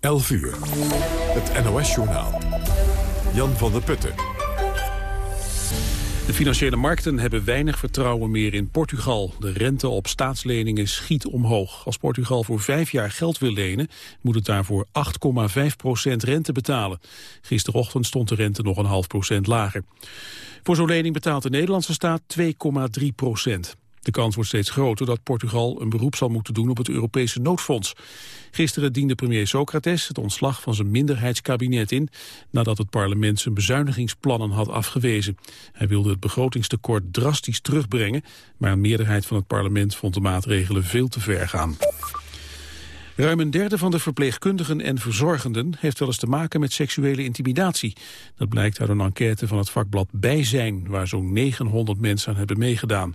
11 uur. Het NOS-journaal. Jan van der Putten. De financiële markten hebben weinig vertrouwen meer in Portugal. De rente op staatsleningen schiet omhoog. Als Portugal voor vijf jaar geld wil lenen, moet het daarvoor 8,5 procent rente betalen. Gisterochtend stond de rente nog een half procent lager. Voor zo'n lening betaalt de Nederlandse staat 2,3 procent. De kans wordt steeds groter dat Portugal een beroep zal moeten doen op het Europese noodfonds. Gisteren diende premier Socrates het ontslag van zijn minderheidskabinet in... nadat het parlement zijn bezuinigingsplannen had afgewezen. Hij wilde het begrotingstekort drastisch terugbrengen... maar een meerderheid van het parlement vond de maatregelen veel te ver gaan. Ruim een derde van de verpleegkundigen en verzorgenden heeft wel eens te maken met seksuele intimidatie. Dat blijkt uit een enquête van het vakblad Bijzijn, waar zo'n 900 mensen aan hebben meegedaan.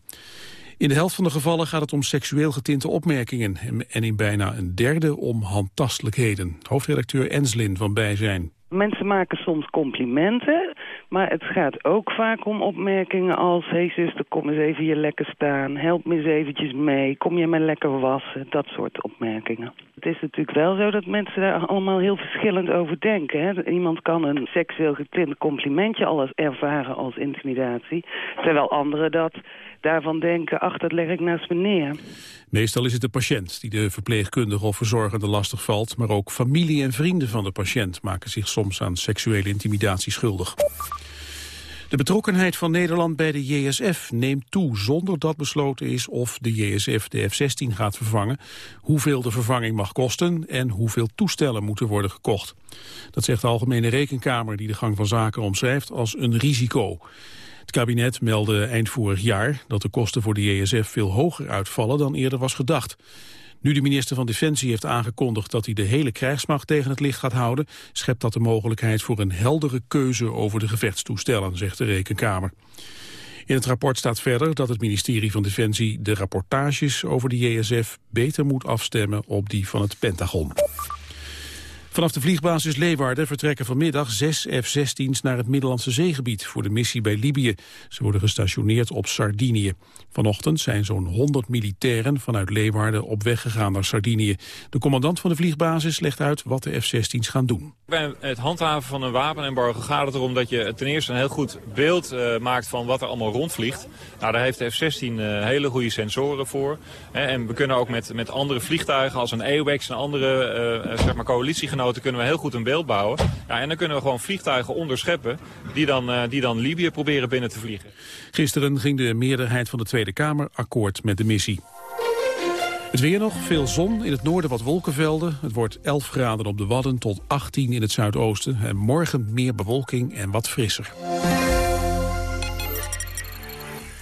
In de helft van de gevallen gaat het om seksueel getinte opmerkingen en in bijna een derde om handtastelijkheden. Hoofdredacteur Enslin van Bijzijn. Mensen maken soms complimenten, maar het gaat ook vaak om opmerkingen als... hey zuster, kom eens even hier lekker staan, help me eens eventjes mee... kom je me lekker wassen, dat soort opmerkingen. Het is natuurlijk wel zo dat mensen daar allemaal heel verschillend over denken. Hè? Iemand kan een seksueel getinte complimentje alles ervaren als intimidatie... terwijl anderen dat daarvan denken, ach, dat leg ik naast me neer. Meestal is het de patiënt die de verpleegkundige of verzorgende lastig valt, maar ook familie en vrienden van de patiënt maken zich soms aan seksuele intimidatie schuldig. De betrokkenheid van Nederland bij de JSF neemt toe zonder dat besloten is of de JSF de F-16 gaat vervangen, hoeveel de vervanging mag kosten en hoeveel toestellen moeten worden gekocht. Dat zegt de Algemene Rekenkamer die de gang van zaken omschrijft als een risico. Het kabinet meldde eind vorig jaar dat de kosten voor de JSF veel hoger uitvallen dan eerder was gedacht. Nu de minister van Defensie heeft aangekondigd dat hij de hele krijgsmacht tegen het licht gaat houden, schept dat de mogelijkheid voor een heldere keuze over de gevechtstoestellen, zegt de Rekenkamer. In het rapport staat verder dat het ministerie van Defensie de rapportages over de JSF beter moet afstemmen op die van het Pentagon. Vanaf de vliegbasis Leeuwarden vertrekken vanmiddag zes F-16's naar het Middellandse zeegebied voor de missie bij Libië. Ze worden gestationeerd op Sardinië. Vanochtend zijn zo'n 100 militairen vanuit Leeuwarden op weg gegaan naar Sardinië. De commandant van de vliegbasis legt uit wat de F-16's gaan doen. Bij het handhaven van een wapenembargo gaat het erom dat je ten eerste een heel goed beeld uh, maakt van wat er allemaal rondvliegt. Nou, daar heeft de F-16 uh, hele goede sensoren voor. Hè, en we kunnen ook met, met andere vliegtuigen als een AWACS en andere uh, zeg maar coalitiegenoten kunnen we heel goed een beeld bouwen. Ja, en dan kunnen we gewoon vliegtuigen onderscheppen die dan, uh, die dan Libië proberen binnen te vliegen. Gisteren ging de meerderheid van de Tweede Kamer akkoord met de missie. Het weer nog, veel zon, in het noorden wat wolkenvelden. Het wordt 11 graden op de Wadden tot 18 in het zuidoosten. En morgen meer bewolking en wat frisser.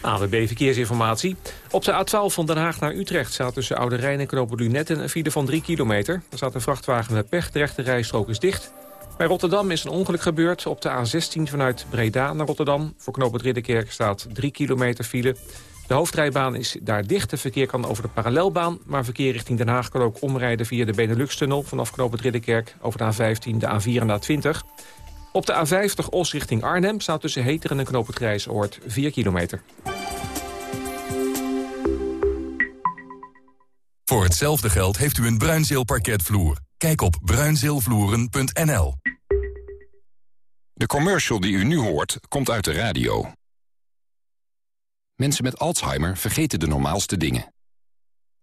AWB Verkeersinformatie. Op de A12 van Den Haag naar Utrecht staat tussen Oude Rijn en Knopen Lunetten een file van 3 kilometer. Er staat een vrachtwagen met pech, de rechte rijstrook is dicht. Bij Rotterdam is een ongeluk gebeurd op de A16 vanuit Breda naar Rotterdam. Voor Knoop Ridderkerk staat 3 kilometer file. De hoofdrijbaan is daar dicht. Het verkeer kan over de parallelbaan. Maar verkeer richting Den Haag kan ook omrijden via de Benelux-tunnel... vanaf Knoop Ridderkerk over de A15, de A4 en de A20. Op de A50 Os richting Arnhem staat tussen Heteren en Knoop het Grijsoord 4 kilometer. Voor hetzelfde geld heeft u een bruinzeelparketvloer. Kijk op bruinzeelvloeren.nl. De commercial die u nu hoort, komt uit de radio. Mensen met Alzheimer vergeten de normaalste dingen.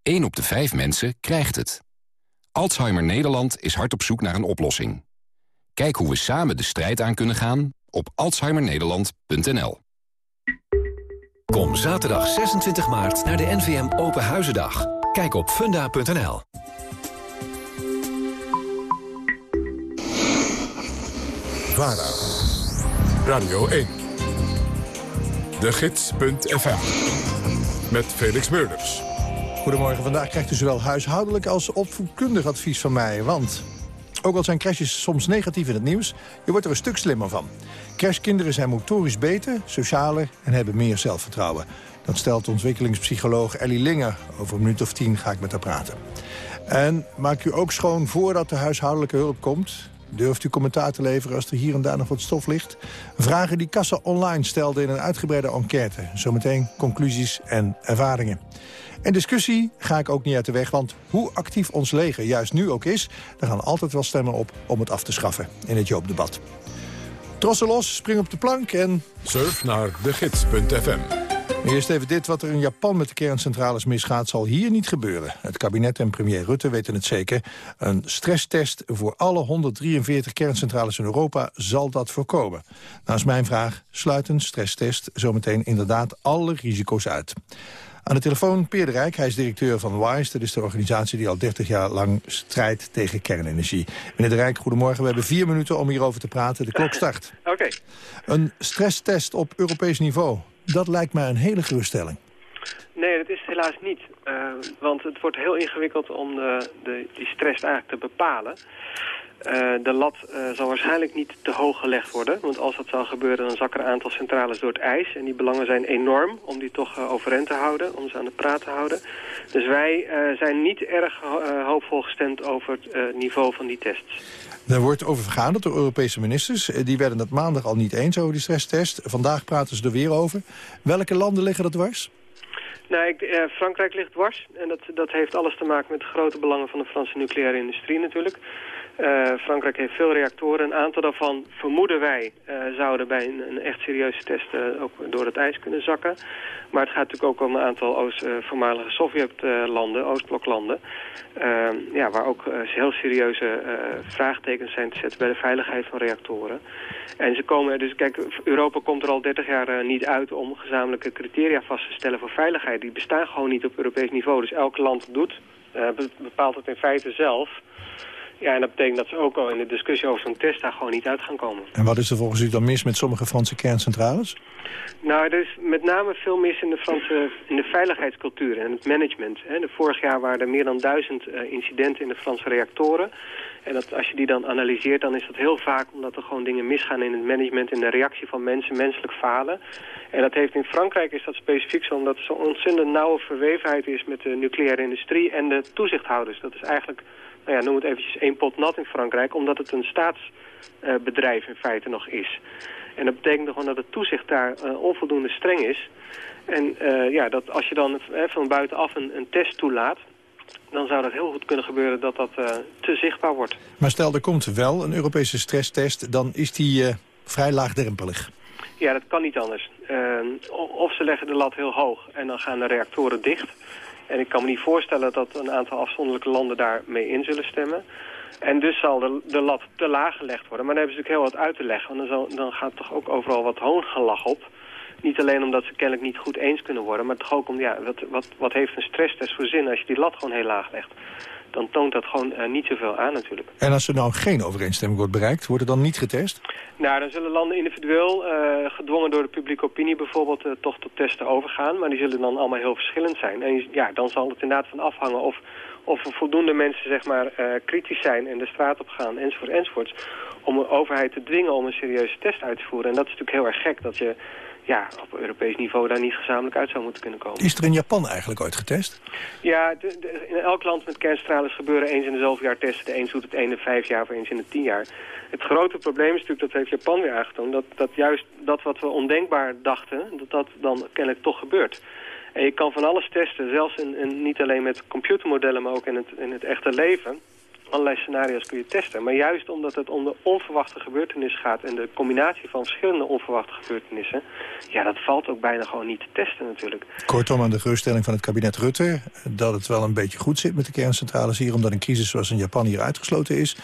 1 op de 5 mensen krijgt het. Alzheimer Nederland is hard op zoek naar een oplossing. Kijk hoe we samen de strijd aan kunnen gaan op alzheimernederland.nl. Kom zaterdag 26 maart naar de NVM Open Huizendag. Kijk op funda.nl. VARA, Radio 1, de gids.fm, met Felix Meurders. Goedemorgen, vandaag krijgt u zowel huishoudelijk als opvoedkundig advies van mij. Want ook al zijn crashes soms negatief in het nieuws, je wordt er een stuk slimmer van. Crashkinderen zijn motorisch beter, socialer en hebben meer zelfvertrouwen. Dat stelt ontwikkelingspsycholoog Ellie Linger. Over een minuut of tien ga ik met haar praten. En maak u ook schoon voordat de huishoudelijke hulp komt. Durft u commentaar te leveren als er hier en daar nog wat stof ligt? Vragen die Kassa Online stelde in een uitgebreide enquête. Zometeen conclusies en ervaringen. En discussie ga ik ook niet uit de weg, want hoe actief ons leger juist nu ook is... er gaan altijd wel stemmen op om het af te schaffen in het Joopdebat. Trossen los, spring op de plank en... Surf naar degids.fm. Eerst even dit, wat er in Japan met de kerncentrales misgaat... zal hier niet gebeuren. Het kabinet en premier Rutte weten het zeker. Een stresstest voor alle 143 kerncentrales in Europa zal dat voorkomen. Naast mijn vraag sluit een stresstest zometeen inderdaad alle risico's uit. Aan de telefoon Peer de Rijk, hij is directeur van WISE. Dat is de organisatie die al 30 jaar lang strijdt tegen kernenergie. Meneer de Rijk, goedemorgen. We hebben vier minuten om hierover te praten. De klok start. Oké. Een stresstest op Europees niveau. Dat lijkt mij een hele geruststelling. Nee, dat is het helaas niet. Uh, want het wordt heel ingewikkeld om de, de, die stress eigenlijk te bepalen. Uh, de lat uh, zal waarschijnlijk niet te hoog gelegd worden. Want als dat zou gebeuren, dan zakken een aantal centrales door het ijs. En die belangen zijn enorm om die toch uh, overeind te houden, om ze aan de praat te houden. Dus wij zijn niet erg hoopvol gestemd over het niveau van die tests. Er wordt over vergaderd door Europese ministers. Die werden het maandag al niet eens over die stresstest. Vandaag praten ze er weer over. Welke landen liggen dat dwars? Nou, ik, eh, Frankrijk ligt dwars. En dat, dat heeft alles te maken met de grote belangen van de Franse nucleaire industrie natuurlijk. Uh, Frankrijk heeft veel reactoren. Een aantal daarvan vermoeden wij uh, zouden bij een, een, echt serieuze test uh, ook door het ijs kunnen zakken. Maar het gaat natuurlijk ook om een aantal Oost, voormalige Sovjetlanden, Oostbloklanden. ja, waar ook heel serieuze vraagtekens zijn te zetten bij de veiligheid van reactoren. En ze komen, dus kijk, Europa komt er al 30 jaar niet uit om gezamenlijke criteria vast te stellen voor veiligheid. Die bestaan gewoon niet op Europees niveau. Dus elk land doet, bepaalt het in feite zelf. Ja, en dat betekent dat ze ook al in de discussie over zo'n test daar gewoon niet uit gaan komen. En wat is er volgens u dan mis met sommige Franse kerncentrales? Nou, er is met name veel mis in de Franse in de veiligheidscultuur en het management. De vorig jaar waren er meer dan duizend uh, incidenten in de Franse reactoren. En dat, als je die dan analyseert, dan is dat heel vaak omdat er gewoon dingen misgaan in het management... in de reactie van mensen, menselijk falen. En dat heeft in Frankrijk is dat specifiek zo... omdat er zo'n ontzettend nauwe verwevenheid is met de nucleaire industrie en de toezichthouders. Dat is eigenlijk nou ja, noem het eventjes één pot nat in Frankrijk, omdat het een staatsbedrijf in feite nog is. En dat betekent gewoon dat het toezicht daar uh, onvoldoende streng is. En uh, ja, dat als je dan uh, van buitenaf een, een, test toelaat, dan zou dat heel goed kunnen gebeuren dat dat te zichtbaar wordt. Maar stel, er komt wel een Europese stresstest, dan is die vrij laagdrempelig. Ja, dat kan niet anders. of ze leggen de lat heel hoog en dan gaan de reactoren dicht. En ik kan me niet voorstellen dat een aantal afzonderlijke landen daarmee in zullen stemmen. En dus zal de, de lat te laag gelegd worden. Maar dan hebben ze natuurlijk heel wat uit te leggen. Want dan, dan gaat toch ook overal wat hoongelach op. Niet alleen omdat ze kennelijk niet goed eens kunnen worden... maar toch ook om, ja, wat, wat, wat heeft een stresstest voor zin als je die lat gewoon heel laag legt dan toont dat gewoon uh, niet zoveel aan natuurlijk. En als er nou geen overeenstemming wordt bereikt, wordt er dan niet getest? Nou, dan zullen landen individueel, uh, gedwongen door de publieke opinie bijvoorbeeld, uh, toch tot testen overgaan. Maar die zullen dan allemaal heel verschillend zijn. En ja, dan zal het inderdaad van afhangen of, of er voldoende mensen zeg maar, kritisch zijn en de straat op gaan, enzovoort, enzovoort. Om een overheid te dwingen om een serieuze test uit te voeren. En dat is natuurlijk heel erg gek dat je ja, op Europees niveau daar niet gezamenlijk uit zou moeten kunnen komen. Is er in Japan eigenlijk ooit getest? Ja, in elk land met kerncentrales gebeuren eens in de zoveel jaar testen. De een doet het één in vijf jaar of eens in de tien jaar. Het grote probleem is natuurlijk, dat heeft Japan weer aangetoond... dat, dat juist dat wat we ondenkbaar dachten, dat dat dan kennelijk toch gebeurt. En je kan van alles testen, zelfs in, in, niet alleen met computermodellen... maar ook in het, in het echte leven allerlei scenario's kun je testen. Maar juist omdat het om de onverwachte gebeurtenissen gaat... en de combinatie van verschillende onverwachte gebeurtenissen... ja, dat valt ook bijna gewoon niet te testen natuurlijk. Kortom aan de geruststelling van het kabinet Rutte... dat het wel een beetje goed zit met de kerncentrales hier... omdat een crisis zoals in Japan hier uitgesloten is...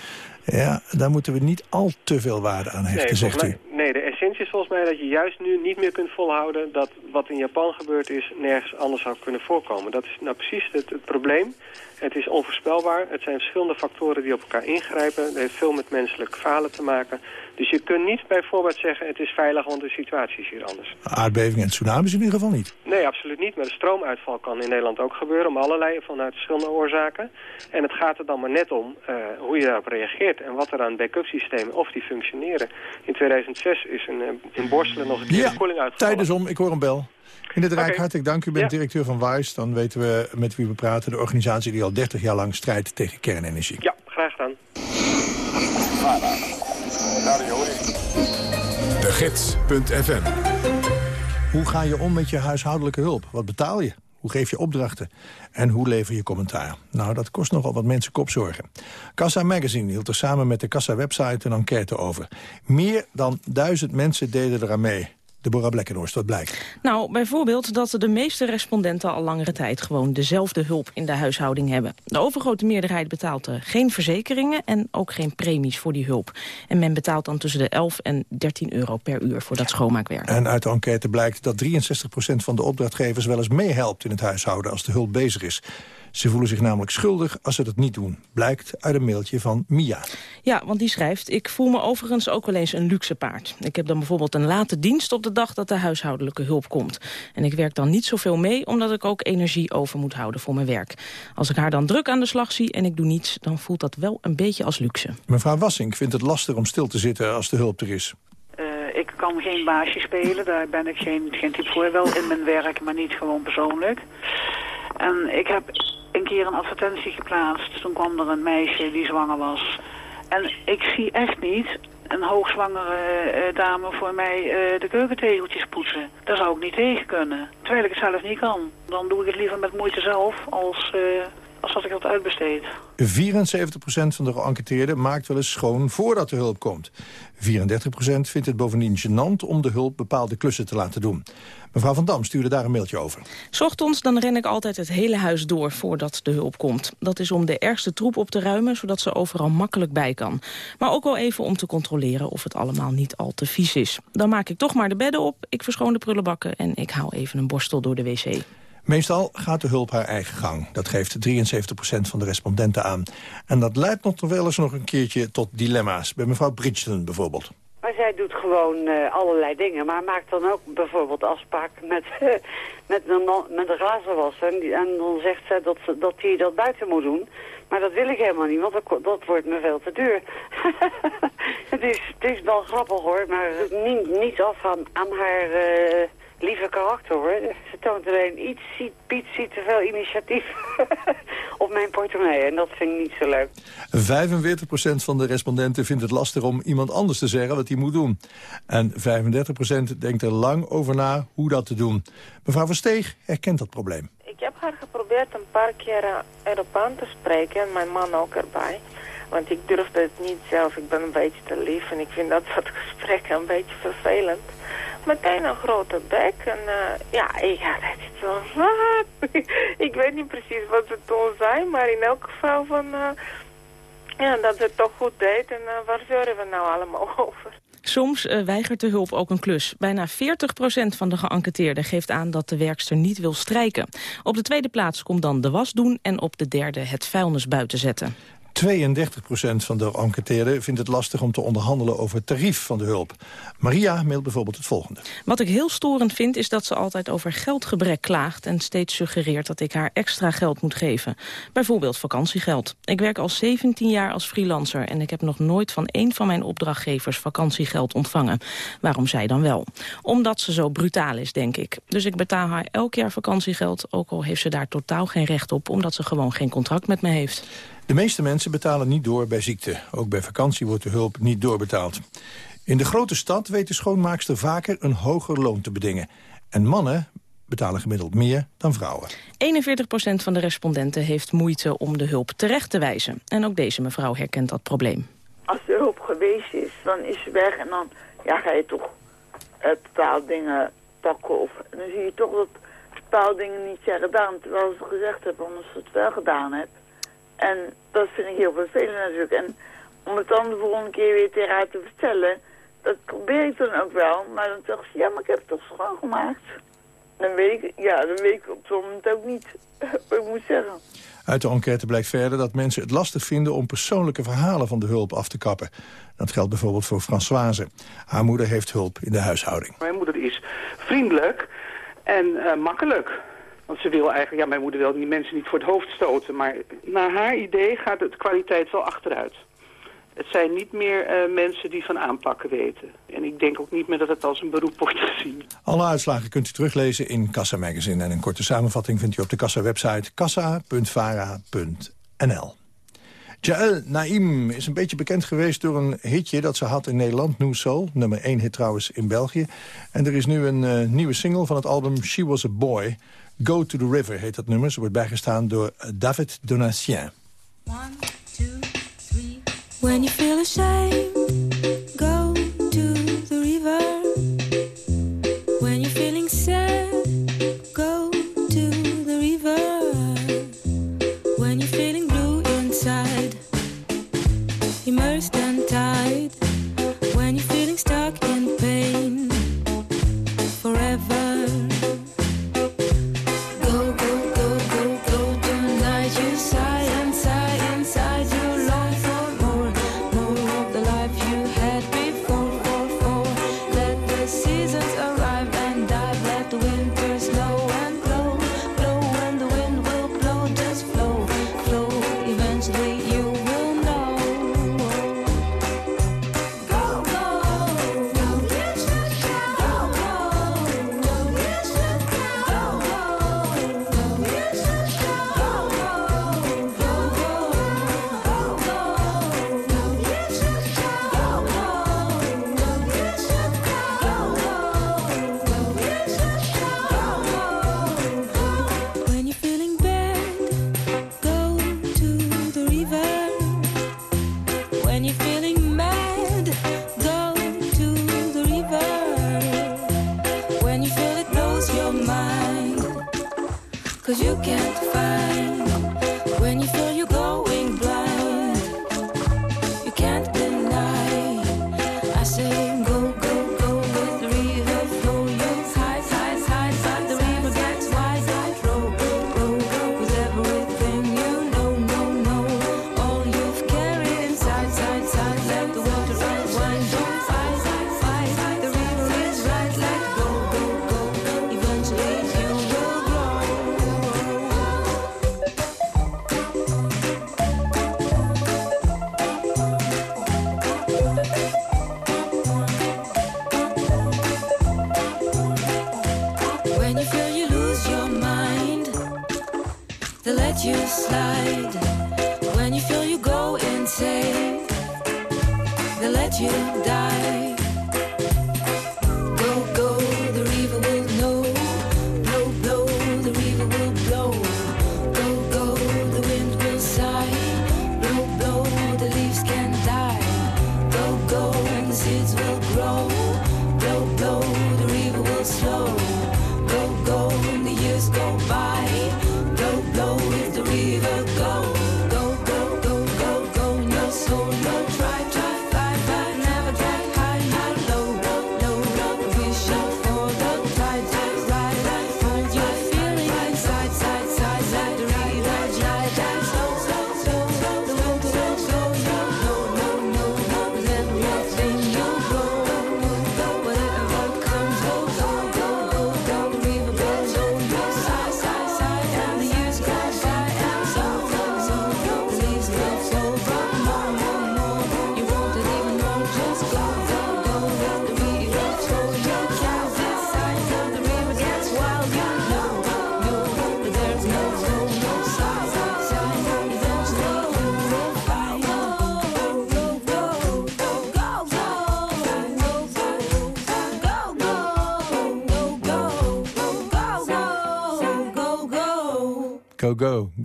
Ja, daar moeten we niet al te veel waarde aan hechten, nee, zegt u. Nee, de essentie is volgens mij dat je juist nu niet meer kunt volhouden... dat wat in Japan gebeurd is nergens anders zou kunnen voorkomen. Dat is nou precies het, het probleem. Het is onvoorspelbaar. Het zijn verschillende factoren die op elkaar ingrijpen. Het heeft veel met menselijk falen te maken. Dus je kunt niet bijvoorbeeld zeggen het is veilig, want de situatie is hier anders. Aardbevingen en tsunamis in ieder geval niet? Nee, absoluut niet. Maar de stroomuitval kan in Nederland ook gebeuren om allerlei vanuit verschillende oorzaken. En het gaat er dan maar net om uh, hoe je daarop reageert en wat er aan backup systemen, of die functioneren. In 2006 is een, eh, in Borstelen nog een keer ja, de koeling uitgevallen. tijdens om, ik hoor een bel. Meneer de Rijk, okay. hartelijk dank. U bent ja. directeur van WISE. Dan weten we met wie we praten. De organisatie die al 30 jaar lang strijdt tegen kernenergie. Ja, graag gedaan. De Gids.fm Hoe ga je om met je huishoudelijke hulp? Wat betaal je? Hoe geef je opdrachten? En hoe lever je commentaar? Nou, dat kost nogal wat mensen kopzorgen. Kassa Magazine hield er samen met de Kassa-website een enquête over. Meer dan duizend mensen deden eraan mee. Deborah Blekkenhorst, wat blijkt? Nou, bijvoorbeeld dat de meeste respondenten al langere tijd gewoon dezelfde hulp in de huishouding hebben. De overgrote meerderheid betaalt geen verzekeringen en ook geen premies voor die hulp. En men betaalt dan tussen de 11 en 13 euro per uur voor dat schoonmaakwerk. En uit de enquête blijkt dat 63% van de opdrachtgevers wel eens meehelpt in het huishouden als de hulp bezig is. Ze voelen zich namelijk schuldig als ze dat niet doen. Blijkt uit een mailtje van Mia. Ja, want die schrijft... ik voel me overigens ook wel eens een luxe paard. Ik heb dan bijvoorbeeld een late dienst op de dag dat de huishoudelijke hulp komt. En ik werk dan niet zoveel mee, omdat ik ook energie over moet houden voor mijn werk. Als ik haar dan druk aan de slag zie en ik doe niets... dan voelt dat wel een beetje als luxe. Mevrouw Wassink vindt het lastig om stil te zitten als de hulp er is. Uh, ik kan geen baasje spelen, daar ben ik geen, geen type voor. Wel in mijn werk, maar niet gewoon persoonlijk. En ik heb een keer een advertentie geplaatst. Toen kwam er een meisje die zwanger was. En ik zie echt niet een hoogzwangere uh, dame voor mij uh, de keukentegeltjes poetsen. Daar zou ik niet tegen kunnen. Terwijl ik het zelf niet kan. Dan doe ik het liever met moeite zelf als, uh, als dat ik dat uitbesteed. 74% van de geënquêteerden maakt wel eens schoon voordat de hulp komt. 34% vindt het bovendien gênant om de hulp bepaalde klussen te laten doen. Mevrouw Van Dam stuurde daar een mailtje over. Ochtends dan ren ik altijd het hele huis door voordat de hulp komt. Dat is om de ergste troep op te ruimen, zodat ze overal makkelijk bij kan. Maar ook wel even om te controleren of het allemaal niet al te vies is. Dan maak ik toch maar de bedden op, ik verschoon de prullenbakken... en ik haal even een borstel door de wc. Meestal gaat de hulp haar eigen gang. Dat geeft 73% van de respondenten aan. En dat leidt nog wel eens nog een keertje tot dilemma's. Bij mevrouw Bridgeton bijvoorbeeld. Maar zij doet gewoon uh, allerlei dingen. Maar maakt dan ook bijvoorbeeld afspraak met, met, een, met een. En, en, dan zegt zij dat, dat hij dat buiten moet doen. Maar dat wil ik helemaal niet, want dat, dat wordt me veel te duur. het, is, het is wel grappig hoor, maar niet, niet af aan, aan haar... Uh, lieve karakter hoor. Ze toont alleen iets, ziet, Piet ziet te veel initiatief op mijn portemonnee. En dat vind ik niet zo leuk. 45% van de respondenten vindt het lastig om iemand anders te zeggen wat hij moet doen. En 35% denkt er lang over na hoe dat te doen. Mevrouw Versteeg herkent dat probleem. Ik heb haar geprobeerd een paar keer erop aan te spreken en mijn man ook erbij. Want ik durfde het niet zelf. Ik ben een beetje te lief en ik vind dat soort gesprekken een beetje vervelend meteen een grote bek. En uh, ja, ik had het zo wat. ik weet niet precies wat ze toen zei, maar in elk geval van... Uh, ja, dat ze het toch goed deed en uh, waar zeuren we nou allemaal over? Soms weigert de hulp ook een klus. Bijna 40% van de geënquêteerden geeft aan dat de werkster niet wil strijken. Op de tweede plaats komt dan de was doen en op de derde het vuilnis buiten zetten. 32% van de enquêteerden vindt het lastig om te onderhandelen over tarief van de hulp. Maria mailt bijvoorbeeld het volgende. Wat ik heel storend vind is dat ze altijd over geldgebrek klaagt... en steeds suggereert dat ik haar extra geld moet geven. Bijvoorbeeld vakantiegeld. Ik werk al 17 jaar als freelancer... en ik heb nog nooit van één van mijn opdrachtgevers vakantiegeld ontvangen. Waarom zij dan wel? Omdat ze zo brutaal is, denk ik. Dus ik betaal haar elk jaar vakantiegeld... ook al heeft ze daar totaal geen recht op... omdat ze gewoon geen contract met me heeft. De meeste mensen betalen niet door bij ziekte. Ook bij vakantie wordt de hulp niet doorbetaald. In de grote stad weet de schoonmaakster vaker een hoger loon te bedingen. En mannen betalen gemiddeld meer dan vrouwen. 41% van de respondenten heeft moeite om de hulp terecht te wijzen. En ook deze mevrouw herkent dat probleem. Als de hulp geweest is, dan is ze weg en dan ja, ga je toch uh, bepaalde dingen pakken. Of, dan zie je toch dat bepaalde dingen niet zijn gedaan, terwijl ze gezegd hebben, omdat ze het wel gedaan hebben. En dat vind ik heel vervelend natuurlijk. En om het dan de volgende keer weer tegen haar te vertellen, dat probeer ik dan ook wel. Maar dan dacht ze, ja, maar ik heb het toch schoongemaakt. Dan weet ik, ja, dan weet ik op zo'n moment ook niet wat ik moet zeggen. Uit de enquête blijkt verder dat mensen het lastig vinden om persoonlijke verhalen van de hulp af te kappen. Dat geldt bijvoorbeeld voor Françoise. Haar moeder heeft hulp in de huishouding. Mijn moeder is vriendelijk en uh, makkelijk. Want ze wil eigenlijk, ja, mijn moeder wil die mensen niet voor het hoofd stoten. Maar naar haar idee gaat de kwaliteit wel achteruit. Het zijn niet meer eh, mensen die van aanpakken weten. En ik denk ook niet meer dat het als een beroep wordt gezien. Alle uitslagen kunt u teruglezen in Kassa Magazine. En een korte samenvatting vindt u op de Kassa-website kassa.vara.nl. Jaël Naïm is een beetje bekend geweest door een hitje dat ze had in Nederland, New Soul. Nummer 1 hit trouwens in België. En er is nu een eh, nieuwe single van het album She Was A Boy. Go to the River heet dat nummer. Ze wordt bijgestaan door eh, David Donatien. One, two, three, When you feel ashamed, go you slide. When you feel you go insane, they let you die.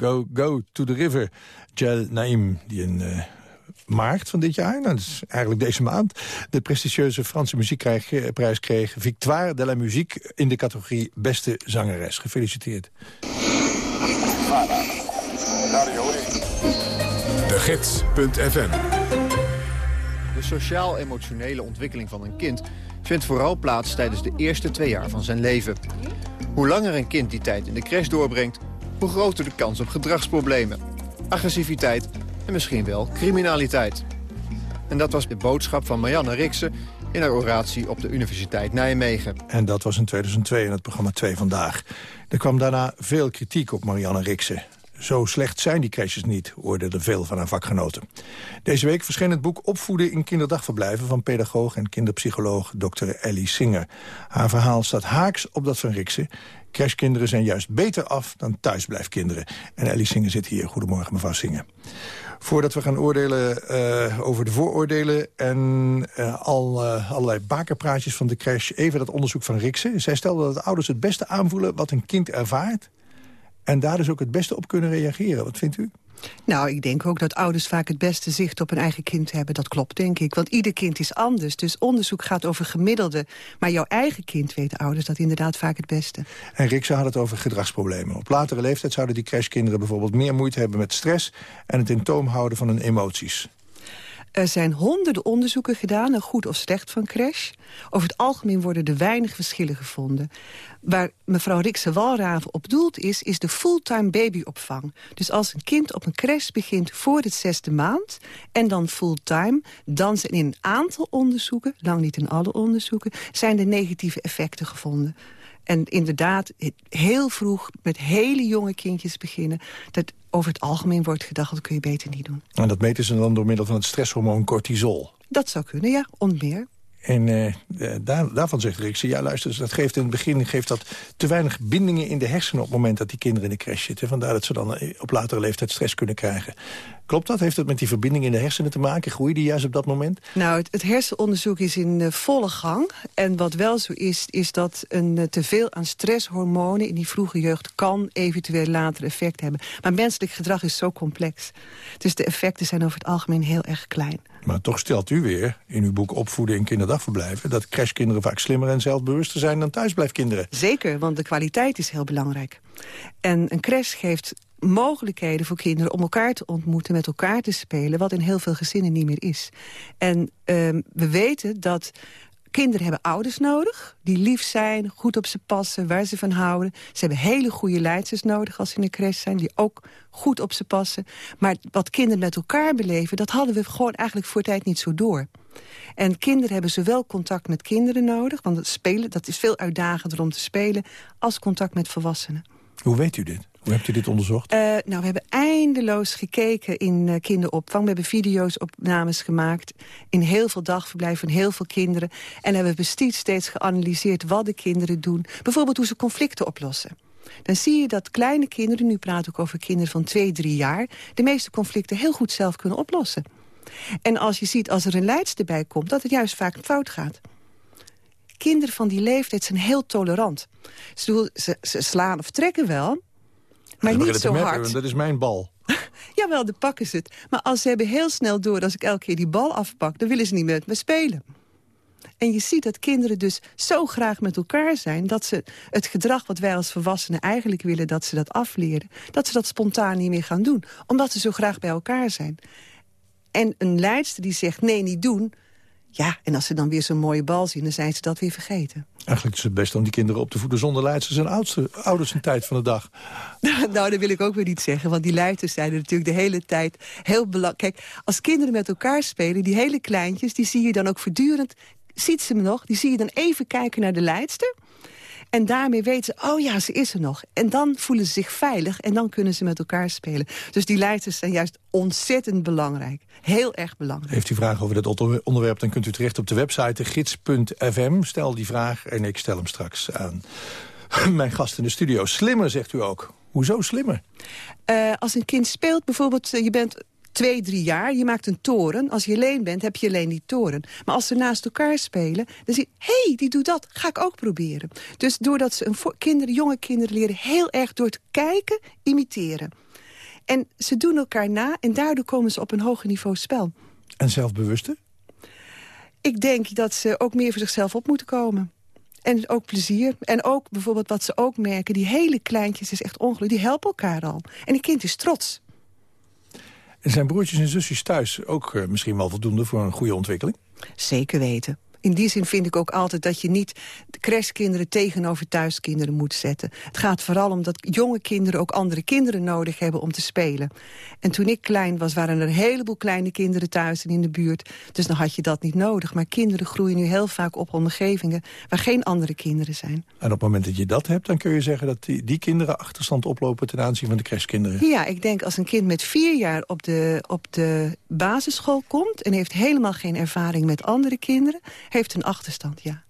Go, Go to the River. Jel Naim, die in eh, maart van dit jaar, nou, dat is eigenlijk deze maand... de prestigieuze Franse muziekprijs kreeg Victoire de la Musique... in de categorie Beste Zangeres. Gefeliciteerd. De Gids.fm de sociaal-emotionele ontwikkeling van een kind vindt vooral plaats tijdens de eerste twee jaar van zijn leven. Hoe langer een kind die tijd in de crash doorbrengt, Groter de kans op gedragsproblemen, agressiviteit en misschien wel criminaliteit. En dat was de boodschap van Marianne Riksen in haar oratie op de Universiteit Nijmegen. En dat was in 2002 in het programma 2 Vandaag. Er kwam daarna veel kritiek op Marianne Riksen. Zo slecht zijn die crèches niet, hoorden er veel van haar vakgenoten. Deze week verscheen het boek Opvoeden in kinderdagverblijven... van pedagoog en kinderpsycholoog Dr. Ellie Singer. Haar verhaal staat haaks op dat van Riksen... Crashkinderen zijn juist beter af dan thuisblijfkinderen. En Ellie Singer zit hier. Goedemorgen, mevrouw Singer. Voordat we gaan oordelen eh, over de vooroordelen en eh, al, eh, allerlei bakerpraatjes van de crash... even dat onderzoek van Riksen. Zij stelde dat ouders het beste aanvoelen wat een kind ervaart... en daar dus ook het beste op kunnen reageren. Wat vindt u? Nou, ik denk ook dat ouders vaak het beste zicht op hun eigen kind hebben. Dat klopt, denk ik. Want ieder kind is anders. Dus onderzoek gaat over gemiddelde. Maar jouw eigen kind weten ouders dat inderdaad vaak het beste. En Rikse had het over gedragsproblemen. Op latere leeftijd zouden die crashkinderen bijvoorbeeld meer moeite hebben met stress... en het in toom houden van hun emoties. Er zijn honderden onderzoeken gedaan, goed of slecht van crash. Over het algemeen worden er weinig verschillen gevonden. Waar mevrouw Rikse Walraven op doelt is, is de fulltime babyopvang. Dus als een kind op een crash begint voor het zesde maand... en dan fulltime, dan zijn in een aantal onderzoeken... lang niet in alle onderzoeken, zijn er negatieve effecten gevonden. En inderdaad, heel vroeg met hele jonge kindjes beginnen... dat over het algemeen wordt gedacht, dat kun je beter niet doen. En dat meten ze dan door middel van het stresshormoon cortisol? Dat zou kunnen, ja, onmeer. En uh, daar, daarvan zegt Rikse, ja luister, dat geeft in het begin geeft dat te weinig bindingen in de hersenen... op het moment dat die kinderen in de crash zitten. Vandaar dat ze dan eh, op latere leeftijd stress kunnen krijgen. Klopt dat? Heeft het met die verbinding in de hersenen te maken? Groeien die juist op dat moment? Nou, het, het hersenonderzoek is in volle gang. En wat wel zo is, is dat een uh, teveel aan stresshormonen... in die vroege jeugd kan eventueel later effect hebben. Maar menselijk gedrag is zo complex. Dus de effecten zijn over het algemeen heel erg klein. Maar toch stelt u weer in uw boek Opvoeden in kinderdagverblijven... dat crashkinderen vaak slimmer en zelfbewuster zijn dan thuisblijfkinderen. Zeker, want de kwaliteit is heel belangrijk. En een crash geeft mogelijkheden voor kinderen om elkaar te ontmoeten... met elkaar te spelen, wat in heel veel gezinnen niet meer is. En um, we weten dat kinderen hebben ouders nodig, die lief zijn, goed op ze passen, waar ze van houden. Ze hebben hele goede leidsters nodig als ze in de crash zijn, die ook goed op ze passen. Maar wat kinderen met elkaar beleven, dat hadden we gewoon eigenlijk voor tijd niet zo door. En kinderen hebben zowel contact met kinderen nodig... want het spelen, dat is veel uitdagender om te spelen... als contact met volwassenen. Hoe weet u dit? Hoe hebt u dit onderzocht? Uh, nou, we hebben eindeloos gekeken in uh, kinderopvang. We hebben video's opnames gemaakt in heel veel dagverblijven van heel veel kinderen. En hebben we steeds, geanalyseerd wat de kinderen doen. Bijvoorbeeld hoe ze conflicten oplossen. Dan zie je dat kleine kinderen, nu praat ik over kinderen van twee, drie jaar... de meeste conflicten heel goed zelf kunnen oplossen. En als je ziet, als er een leidster bij komt, dat het juist vaak fout gaat. Kinderen van die leeftijd zijn heel tolerant. Ze slaan of trekken wel, maar niet zo hard. Dat is mijn bal. Jawel, dan pakken ze het. Maar als ze hebben heel snel door, als ik elke keer die bal afpak... dan willen ze niet meer met me spelen. En je ziet dat kinderen dus zo graag met elkaar zijn... dat ze het gedrag wat wij als volwassenen eigenlijk willen... dat ze dat afleren, dat ze dat spontaan niet meer gaan doen. Omdat ze zo graag bij elkaar zijn. En een leidster die zegt nee, niet doen... ja, en als ze dan weer zo'n mooie bal zien, dan zijn ze dat weer vergeten. Eigenlijk is het best om die kinderen op te voeden zonder leidsters en oudste, ouders een tijd van de dag. nou, dat wil ik ook weer niet zeggen, want die leidsters zijn er natuurlijk de hele tijd heel belangrijk. Kijk, als kinderen met elkaar spelen, die hele kleintjes, die zie je dan ook voortdurend, ziet ze me nog, die zie je dan even kijken naar de leidster... En daarmee weten ze, oh ja, ze is er nog. En dan voelen ze zich veilig en dan kunnen ze met elkaar spelen. Dus die leiders zijn juist ontzettend belangrijk. Heel erg belangrijk. Heeft u vragen over dit onderwerp, dan kunt u terecht op de website gids.fm. Stel die vraag en ik stel hem straks aan mijn gast in de studio. Slimmer, zegt u ook. Hoezo slimmer? Uh, als een kind speelt, bijvoorbeeld, uh, je bent twee, drie jaar. Je maakt een toren. Als je alleen bent, heb je alleen die toren. Maar als ze naast elkaar spelen, dan zie je... hé, hey, die doet dat, ga ik ook proberen. Dus doordat ze een kinderen, jonge kinderen leren... heel erg door te kijken, imiteren. En ze doen elkaar na en daardoor komen ze op een hoger niveau spel. En zelfbewuste? Ik denk dat ze ook meer voor zichzelf op moeten komen. En ook plezier. En ook bijvoorbeeld wat ze ook merken... die hele kleintjes is echt ongeluk, die helpen elkaar al. En die kind is trots. En zijn broertjes en zusjes thuis ook uh, misschien wel voldoende voor een goede ontwikkeling? Zeker weten in die zin vind ik ook altijd dat je niet de crashkinderen tegenover thuiskinderen moet zetten. Het gaat vooral om dat jonge kinderen ook andere kinderen nodig hebben om te spelen. En toen ik klein was, waren er een heleboel kleine kinderen thuis en in de buurt. Dus dan had je dat niet nodig. Maar kinderen groeien nu heel vaak op omgevingen waar geen andere kinderen zijn. En op het moment dat je dat hebt, dan kun je zeggen dat die, die kinderen achterstand oplopen ten aanzien van de crashkinderen. Ja, ik denk als een kind met vier jaar op de, op de basisschool komt en heeft helemaal geen ervaring met andere kinderen heeft een achterstand, ja.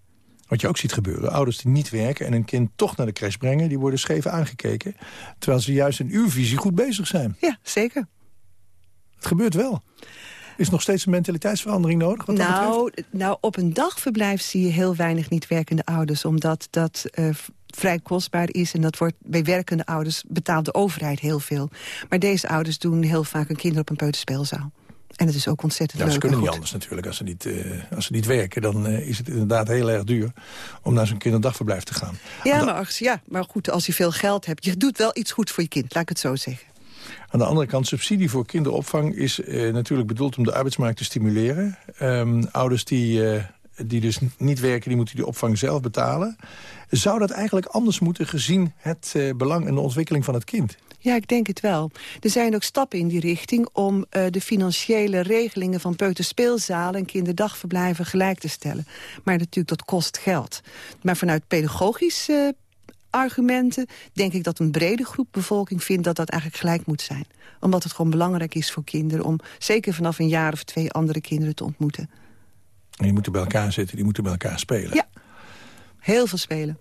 Wat je ook ziet gebeuren, ouders die niet werken... en een kind toch naar de crash brengen, die worden scheef aangekeken... terwijl ze juist in uw visie goed bezig zijn. Ja, zeker. Het gebeurt wel. Is nog steeds een mentaliteitsverandering nodig? Wat nou, nou, op een dagverblijf zie je heel weinig niet werkende ouders. Omdat dat uh, vrij kostbaar is. En dat wordt bij werkende ouders betaalt de overheid heel veel. Maar deze ouders doen heel vaak een kinder op een peuterspeelzaal. En het is ook ontzettend ja, leuk. Ze kunnen niet anders natuurlijk. Als ze niet, uh, als ze niet werken, dan uh, is het inderdaad heel erg duur... om naar zo'n kinderdagverblijf te gaan. Ja, maar, ja, maar goed, als je veel geld hebt... je doet wel iets goed voor je kind, laat ik het zo zeggen. Aan de andere kant, subsidie voor kinderopvang is uh, natuurlijk bedoeld om de arbeidsmarkt te stimuleren. Um, ouders die, die dus niet werken, die moeten die opvang zelf betalen. Zou dat eigenlijk anders moeten gezien het belang en de ontwikkeling van het kind? Ja, ik denk het wel. Er zijn ook stappen in die richting om uh, de financiële regelingen van peuterspeelzalen en kinderdagverblijven gelijk te stellen. Maar natuurlijk, dat kost geld. Maar vanuit pedagogisch uh, argumenten denk ik dat een brede groep bevolking vindt dat dat eigenlijk gelijk moet zijn. Omdat het gewoon belangrijk is voor kinderen om zeker vanaf een jaar of twee andere kinderen te ontmoeten. En die moeten bij elkaar zitten, die moeten bij elkaar spelen. Ja, heel veel spelen.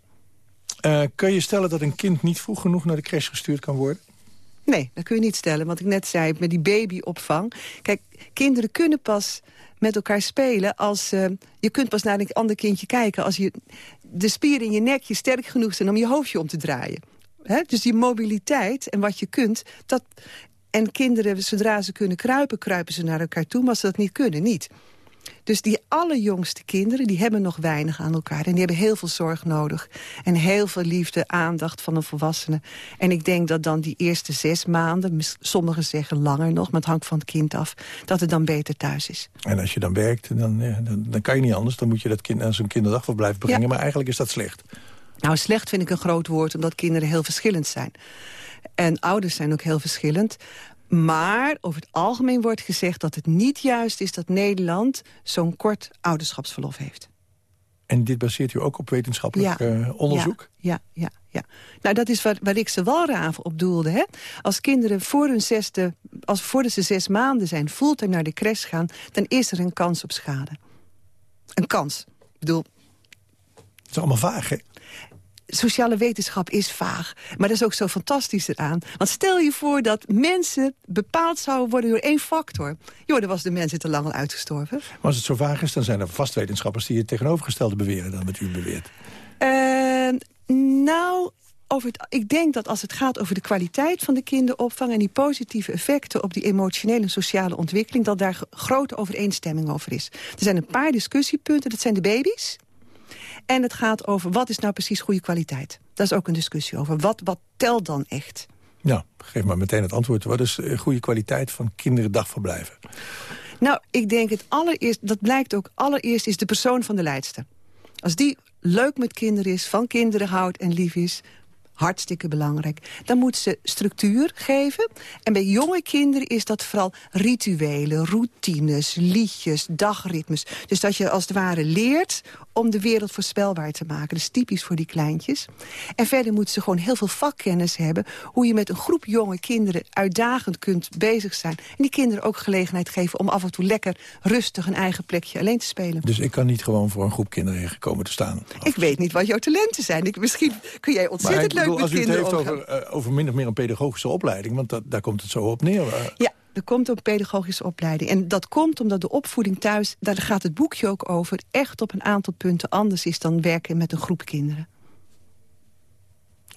Uh, kun je stellen dat een kind niet vroeg genoeg naar de crash gestuurd kan worden? Nee, dat kun je niet stellen. Want ik net zei, met die babyopvang... Kijk, kinderen kunnen pas met elkaar spelen als... Uh, je kunt pas naar een ander kindje kijken... als je de spieren in je nekje sterk genoeg zijn om je hoofdje om te draaien. Dus die mobiliteit en wat je kunt... Dat, en kinderen, zodra ze kunnen kruipen, kruipen ze naar elkaar toe. Maar als ze dat niet kunnen, niet. Dus die allerjongste kinderen, die hebben nog weinig aan elkaar. En die hebben heel veel zorg nodig. En heel veel liefde, aandacht van een volwassene. En ik denk dat dan die eerste zes maanden... sommigen zeggen langer nog, maar het hangt van het kind af... dat het dan beter thuis is. En als je dan werkt, dan, ja, dan, dan kan je niet anders. Dan moet je dat kind naar zo'n kinderdagverblijf brengen. Ja. Maar eigenlijk is dat slecht. Nou, slecht vind ik een groot woord, omdat kinderen heel verschillend zijn. En ouders zijn ook heel verschillend. Maar over het algemeen wordt gezegd dat het niet juist is... dat Nederland zo'n kort ouderschapsverlof heeft. En dit baseert u ook op wetenschappelijk ja, uh, onderzoek? Ja, ja, ja, ja. Nou, dat is waar, waar ik ze Walraven op doelde. Hè? Als kinderen voor hun zesde, als voordat ze zes maanden zijn... fulltime naar de crash gaan, dan is er een kans op schade. Een kans. Ik bedoel... Het is allemaal vaag, hè? Sociale wetenschap is vaag. Maar dat is ook zo fantastisch eraan. Want stel je voor dat mensen bepaald zouden worden door één factor. Joh, dan was de mensen te lang al uitgestorven. Maar als het zo vaag is, dan zijn er vast wetenschappers... die het tegenovergestelde beweren dan met u beweert. Uh, nou, over het, ik denk dat als het gaat over de kwaliteit van de kinderopvang... en die positieve effecten op die emotionele en sociale ontwikkeling... dat daar grote overeenstemming over is. Er zijn een paar discussiepunten, dat zijn de baby's... En het gaat over wat is nou precies goede kwaliteit. Dat is ook een discussie over. Wat, wat telt dan echt? Nou, geef maar meteen het antwoord. Wat is goede kwaliteit van kinderdagverblijven? Nou, ik denk het allereerst, dat blijkt ook allereerst is de persoon van de leidster. Als die leuk met kinderen is, van kinderen houdt en lief is hartstikke belangrijk. Dan moet ze structuur geven. En bij jonge kinderen is dat vooral rituelen, routines, liedjes, dagritmes. Dus dat je als het ware leert om de wereld voorspelbaar te maken. Dat is typisch voor die kleintjes. En verder moeten ze gewoon heel veel vakkennis hebben... hoe je met een groep jonge kinderen uitdagend kunt bezig zijn. En die kinderen ook gelegenheid geven om af en toe lekker rustig een eigen plekje alleen te spelen. Dus ik kan niet gewoon voor een groep kinderen gekomen te staan? Ik weet niet wat jouw talenten zijn. Ik, misschien kun jij ontzettend leuk als u het heeft over, uh, over min of meer een pedagogische opleiding... want dat, daar komt het zo op neer. Uh. Ja, er komt ook pedagogische opleiding. En dat komt omdat de opvoeding thuis, daar gaat het boekje ook over... echt op een aantal punten anders is dan werken met een groep kinderen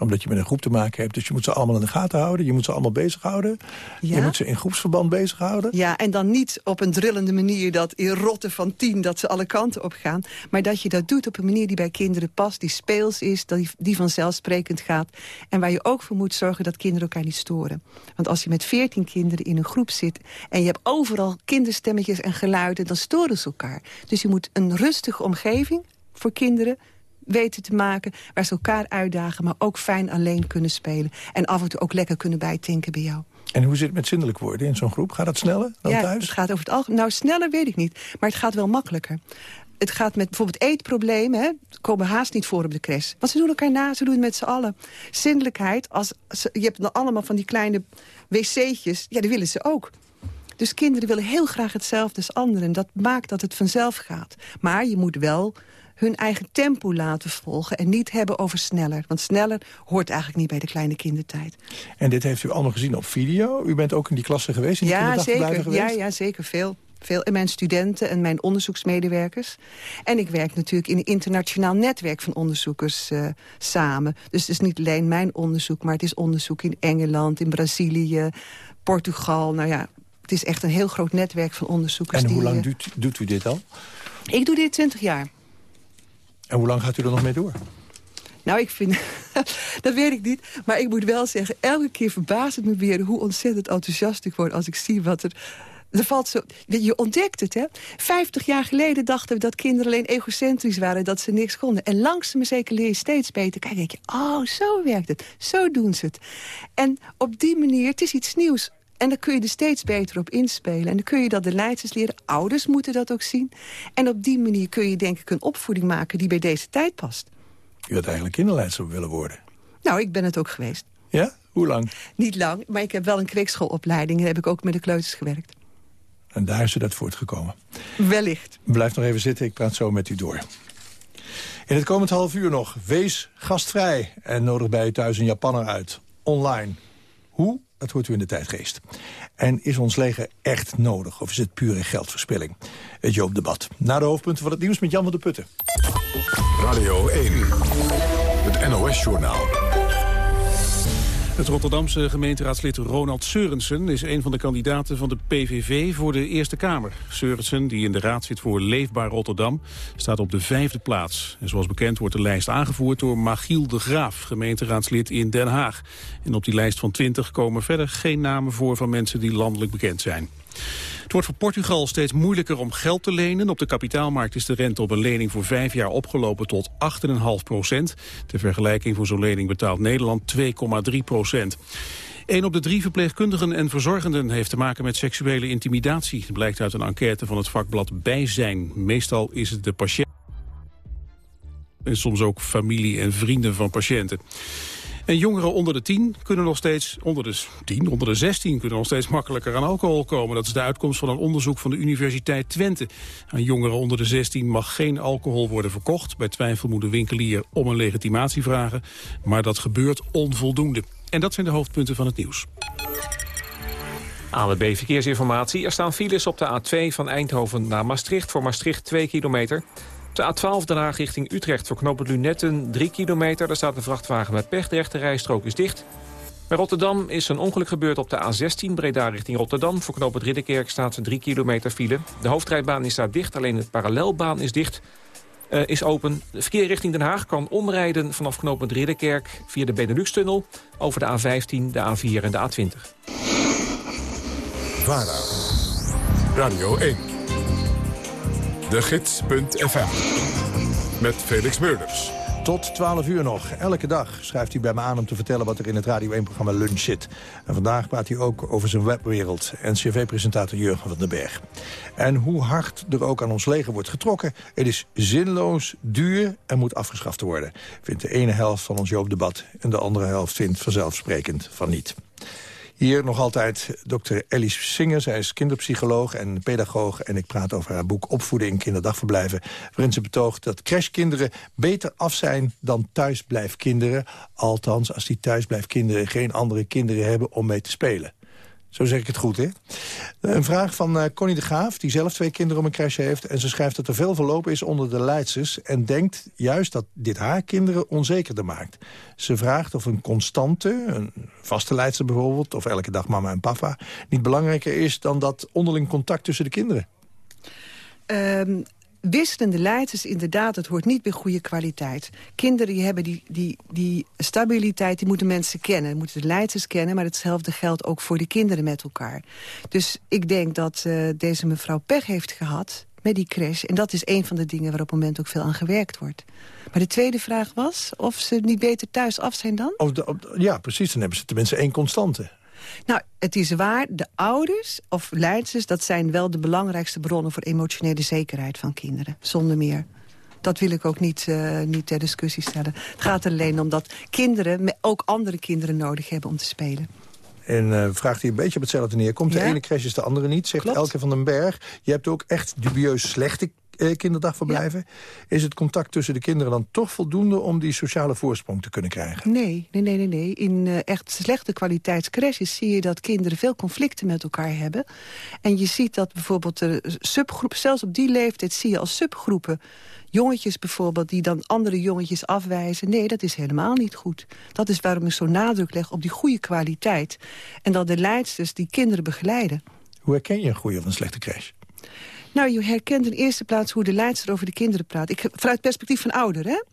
omdat je met een groep te maken hebt. Dus je moet ze allemaal in de gaten houden. Je moet ze allemaal bezighouden. Ja? Je moet ze in groepsverband bezighouden. Ja, en dan niet op een drillende manier dat in rotten van tien... dat ze alle kanten op gaan. Maar dat je dat doet op een manier die bij kinderen past. Die speels is, die, die vanzelfsprekend gaat. En waar je ook voor moet zorgen dat kinderen elkaar niet storen. Want als je met veertien kinderen in een groep zit... en je hebt overal kinderstemmetjes en geluiden... dan storen ze elkaar. Dus je moet een rustige omgeving voor kinderen weten te maken... waar ze elkaar uitdagen, maar ook fijn alleen kunnen spelen. En af en toe ook lekker kunnen bijtinken bij jou. En hoe zit het met zindelijk worden in zo'n groep? Gaat dat sneller dan ja, thuis? het gaat over het algemeen. Nou, sneller weet ik niet, maar het gaat wel makkelijker. Het gaat met bijvoorbeeld eetproblemen, hè, komen haast niet voor op de crash. Want ze doen elkaar na, ze doen het met z'n allen. Zindelijkheid, als ze, je hebt dan allemaal van die kleine wc'tjes, ja, die willen ze ook. Dus kinderen willen heel graag hetzelfde als anderen. Dat maakt dat het vanzelf gaat. Maar je moet wel hun eigen tempo laten volgen... en niet hebben over sneller. Want sneller hoort eigenlijk niet bij de kleine kindertijd. En dit heeft u allemaal gezien op video? U bent ook in die klasse geweest, in die ja, zeker. geweest? Ja, ja, zeker. Veel. Veel. En mijn studenten en mijn onderzoeksmedewerkers. En ik werk natuurlijk in een internationaal netwerk van onderzoekers uh, samen. Dus het is niet alleen mijn onderzoek, maar het is onderzoek in Engeland, in Brazilië, Portugal. Nou ja, het is echt een heel groot netwerk van onderzoekers. En hoe die, lang uh, doet, doet u dit al? Ik doe dit 20 jaar. En hoe lang gaat u er nog mee door? Nou, ik vind... dat weet ik niet. Maar ik moet wel zeggen, elke keer verbaast het me weer... hoe ontzettend enthousiast ik word als ik zie wat er... Er valt zo, je ontdekt het, hè? Vijftig jaar geleden dachten we dat kinderen alleen egocentrisch waren... dat ze niks konden. En langzaam maar zeker leer je steeds beter. Kijk, denk je, oh, zo werkt het. Zo doen ze het. En op die manier, het is iets nieuws. En dan kun je er steeds beter op inspelen. En dan kun je dat de leiders leren. Ouders moeten dat ook zien. En op die manier kun je denk ik een opvoeding maken... die bij deze tijd past. U had eigenlijk kinderleidster willen worden. Nou, ik ben het ook geweest. Ja? Hoe lang? Niet lang, maar ik heb wel een kweekschoolopleiding... en heb ik ook met de kleuters gewerkt. En daar is u dat voortgekomen. Wellicht. Blijf nog even zitten, ik praat zo met u door. In het komend half uur nog, wees gastvrij... en nodig bij u thuis een Japanner uit. Online. Hoe? Dat hoort u in de tijdgeest. En is ons leger echt nodig, of is het pure geldverspilling? Het Joop-debat. Na de hoofdpunten van het nieuws met Jan van de Putten. Radio 1, het NOS-journaal. Het Rotterdamse gemeenteraadslid Ronald Seurensen is een van de kandidaten van de PVV voor de Eerste Kamer. Seurensen, die in de raad zit voor Leefbaar Rotterdam, staat op de vijfde plaats. En zoals bekend wordt de lijst aangevoerd door Magiel de Graaf, gemeenteraadslid in Den Haag. En op die lijst van 20 komen verder geen namen voor van mensen die landelijk bekend zijn. Het wordt voor Portugal steeds moeilijker om geld te lenen. Op de kapitaalmarkt is de rente op een lening voor vijf jaar opgelopen tot 8,5 procent. Ter vergelijking voor zo'n lening betaalt Nederland 2,3 procent. Een op de drie verpleegkundigen en verzorgenden heeft te maken met seksuele intimidatie. Dat blijkt uit een enquête van het vakblad Bijzijn. Meestal is het de patiënt en soms ook familie en vrienden van patiënten. En jongeren onder de 10 kunnen nog steeds, onder de 10, onder de 16 kunnen nog steeds makkelijker aan alcohol komen. Dat is de uitkomst van een onderzoek van de Universiteit Twente. Aan jongeren onder de 16 mag geen alcohol worden verkocht. Bij twijfel moet de winkelier om een legitimatie vragen. Maar dat gebeurt onvoldoende. En dat zijn de hoofdpunten van het nieuws. ANWB Verkeersinformatie. Er staan files op de A2 van Eindhoven naar Maastricht. Voor Maastricht 2 kilometer. De A12 Den Haag richting Utrecht voor knooppunt Lunetten 3 kilometer. Daar staat een vrachtwagen met pech. De rechte rijstrook is dicht. Bij Rotterdam is een ongeluk gebeurd op de A16 Breda richting Rotterdam. Voor knooppunt Ridderkerk staat 3 kilometer file. De hoofdrijbaan is daar dicht, alleen de parallelbaan is dicht. Uh, is open. De verkeer richting Den Haag kan omrijden vanaf knooppunt Ridderkerk... via de Benelux-tunnel over de A15, de A4 en de A20. VARA, Radio 1. De Gids.fm. Met Felix Meurders. Tot 12 uur nog. Elke dag schrijft hij bij me aan om te vertellen wat er in het Radio 1-programma Lunch zit. En vandaag praat hij ook over zijn webwereld. NCV-presentator Jurgen van den Berg. En hoe hard er ook aan ons leger wordt getrokken... het is zinloos, duur en moet afgeschaft worden. Vindt de ene helft van ons Joop-debat... en de andere helft vindt vanzelfsprekend van niet. Hier nog altijd dokter Ellie Singer. Zij is kinderpsycholoog en pedagoog. En ik praat over haar boek Opvoeden in kinderdagverblijven. Waarin ze betoogt dat crashkinderen beter af zijn dan thuisblijfkinderen. Althans, als die thuisblijfkinderen geen andere kinderen hebben om mee te spelen. Zo zeg ik het goed, hè? Een vraag van uh, Connie de Graaf, die zelf twee kinderen om een crash heeft. En ze schrijft dat er veel verloop is onder de leidsters... en denkt juist dat dit haar kinderen onzekerder maakt. Ze vraagt of een constante, een vaste leidster bijvoorbeeld... of elke dag mama en papa, niet belangrijker is... dan dat onderling contact tussen de kinderen. Um, wisselende leiders, inderdaad, het hoort niet bij goede kwaliteit. Kinderen die hebben die, die, die stabiliteit, die moeten mensen kennen. moeten de leiders kennen, maar hetzelfde geldt ook voor de kinderen met elkaar. Dus ik denk dat uh, deze mevrouw pech heeft gehad met die crash. En dat is een van de dingen waar op het moment ook veel aan gewerkt wordt. Maar de tweede vraag was of ze niet beter thuis af zijn dan? Ja, precies. Dan hebben ze tenminste één constante. Nou, het is waar, de ouders of leiders... dat zijn wel de belangrijkste bronnen voor emotionele zekerheid van kinderen. Zonder meer. Dat wil ik ook niet, uh, niet ter discussie stellen. Het gaat alleen om dat kinderen ook andere kinderen nodig hebben om te spelen. En uh, vraagt hij een beetje op hetzelfde neer. Komt de ene crash is de andere niet, zegt Klopt. Elke van den Berg. Je hebt ook echt dubieus slechte eh, kinderdagverblijven. Is het contact tussen de kinderen dan toch voldoende... om die sociale voorsprong te kunnen krijgen? Nee, nee, nee, nee. nee. In uh, echt slechte kwaliteitscrashes zie je dat kinderen veel conflicten met elkaar hebben. En je ziet dat bijvoorbeeld de subgroep, zelfs op die leeftijd zie je als subgroepen jongetjes bijvoorbeeld die dan andere jongetjes afwijzen. Nee, dat is helemaal niet goed. Dat is waarom ik zo nadruk leg op die goede kwaliteit. En dat de leidsters die kinderen begeleiden. Hoe herken je een goede of een slechte crash? Nou, je herkent in eerste plaats hoe de leidster over de kinderen praat. Ik, vanuit het perspectief van ouder, hè?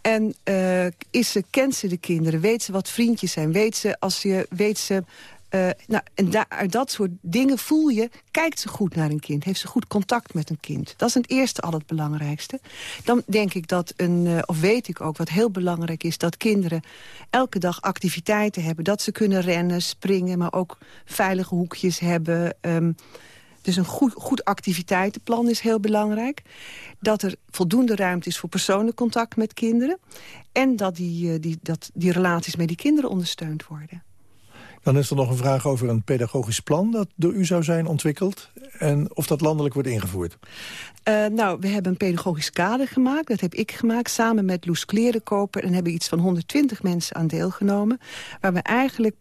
En uh, is ze, kent ze de kinderen? Weet ze wat vriendjes zijn? Weet ze, als je, weet ze uh, nou, en daar, dat soort dingen voel je, kijkt ze goed naar een kind. Heeft ze goed contact met een kind. Dat is het eerste al het belangrijkste. Dan denk ik dat een, uh, of weet ik ook, wat heel belangrijk is... dat kinderen elke dag activiteiten hebben. Dat ze kunnen rennen, springen, maar ook veilige hoekjes hebben... Um, dus een goed, goed activiteitenplan is heel belangrijk. Dat er voldoende ruimte is voor persoonlijk contact met kinderen. En dat die, uh, die, dat die relaties met die kinderen ondersteund worden. Dan is er nog een vraag over een pedagogisch plan... dat door u zou zijn ontwikkeld en of dat landelijk wordt ingevoerd. Uh, nou, we hebben een pedagogisch kader gemaakt. Dat heb ik gemaakt samen met Loes Klerenkoper. En hebben iets van 120 mensen aan deelgenomen. Waar we eigenlijk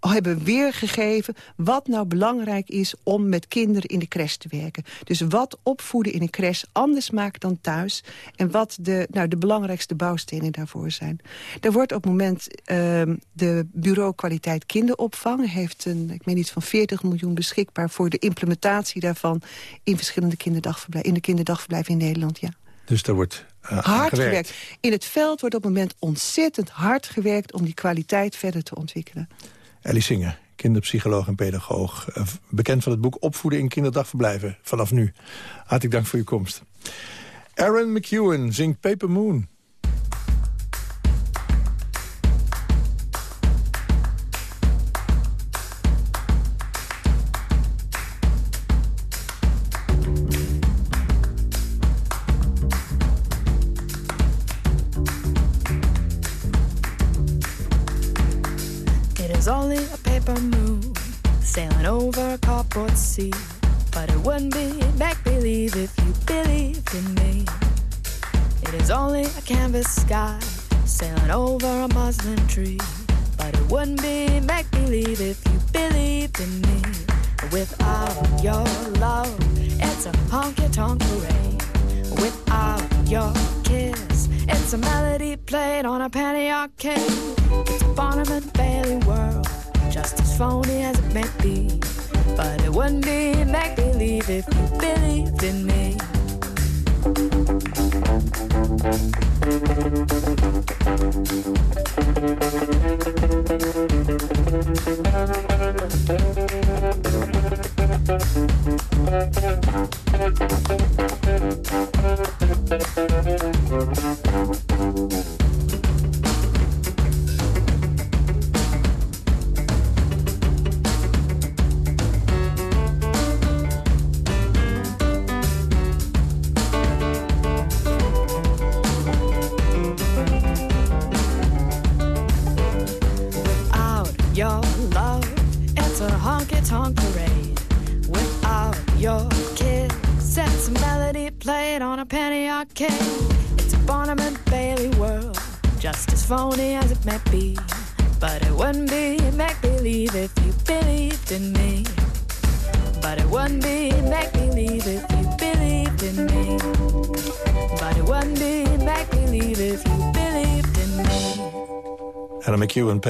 hebben weergegeven wat nou belangrijk is om met kinderen in de crash te werken. Dus wat opvoeden in een crash anders maakt dan thuis. En wat de, nou, de belangrijkste bouwstenen daarvoor zijn. Er wordt op het moment uh, de Bureau Kwaliteit Kinderopvang... heeft een, ik meen iets van 40 miljoen beschikbaar voor de implementatie daarvan... in verschillende kinderdagverblijven, in de kinderdagverblijven in Nederland, ja. Dus daar wordt uh, hard gewerkt. gewerkt. In het veld wordt op het moment ontzettend hard gewerkt... om die kwaliteit verder te ontwikkelen. Ellie Singer, kinderpsycholoog en pedagoog. Eh, bekend van het boek Opvoeden in kinderdagverblijven. Vanaf nu. Hartelijk dank voor uw komst. Aaron McEwen zingt Paper Moon. Sea. But it wouldn't be make believe if you believed in me. It is only a canvas sky sailing over a muslin tree. But it wouldn't be make believe if you believed in me. Without your love, it's a honky tonk parade. Without your kiss, it's a melody played on a penny arcade. It's a Barnum and Bailey world, just as phony as it may be. But it wouldn't be make believe if you believed in me.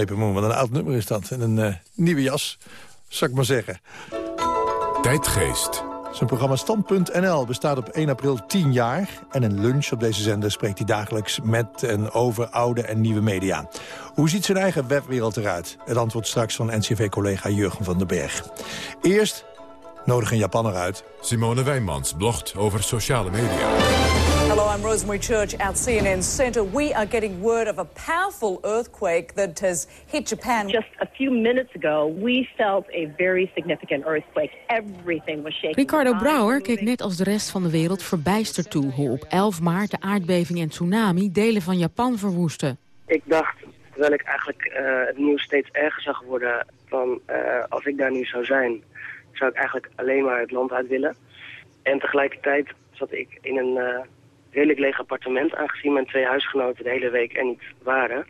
Paper Moon. Wat een oud nummer is dat. En een uh, nieuwe jas, zou ik maar zeggen. Tijdgeest. Zijn programma Stand.nl bestaat op 1 april 10 jaar. En een lunch op deze zender spreekt hij dagelijks met en over oude en nieuwe media. Hoe ziet zijn eigen webwereld eruit? Het antwoord straks van NCV-collega Jurgen van den Berg. Eerst nodig een Japanner uit. Simone Wijnmans blogt over sociale media. I'm Rosemary Church at CNN Center. We are getting word of a powerful earthquake that has hit Japan. Just a few minutes ago, we felt a very significant earthquake. Everything was shaking. Ricardo Brouwer keek net als de rest van de wereld verbijsterd toe... hoe op 11 maart de aardbeving en tsunami delen van Japan verwoesten. Ik dacht, terwijl ik eigenlijk uh, het nieuws steeds erger zag worden... van uh, als ik daar nu zou zijn, zou ik eigenlijk alleen maar het land uit willen... En tegelijkertijd zat ik in een eh, redelijk leeg appartement, aangezien mijn twee huisgenoten de hele week er niet waren.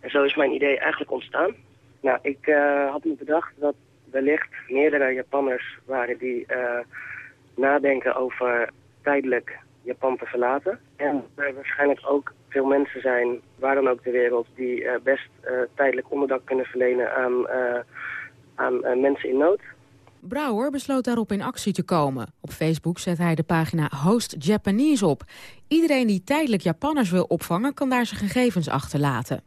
En zo is mijn idee eigenlijk ontstaan. Nou, ik eh, had me bedacht dat wellicht meerdere Japanners waren die eh, nadenken over tijdelijk Japan te verlaten. En er waarschijnlijk ook veel mensen zijn, waar dan ook ter wereld, die eh, best tijdelijk onderdak kunnen verlenen aan, aan mensen in nood. Brouwer besloot daarop in actie te komen. Op Facebook zet hij de pagina Host Japanese op. Iedereen die tijdelijk Japanners wil opvangen... kan daar zijn gegevens achterlaten.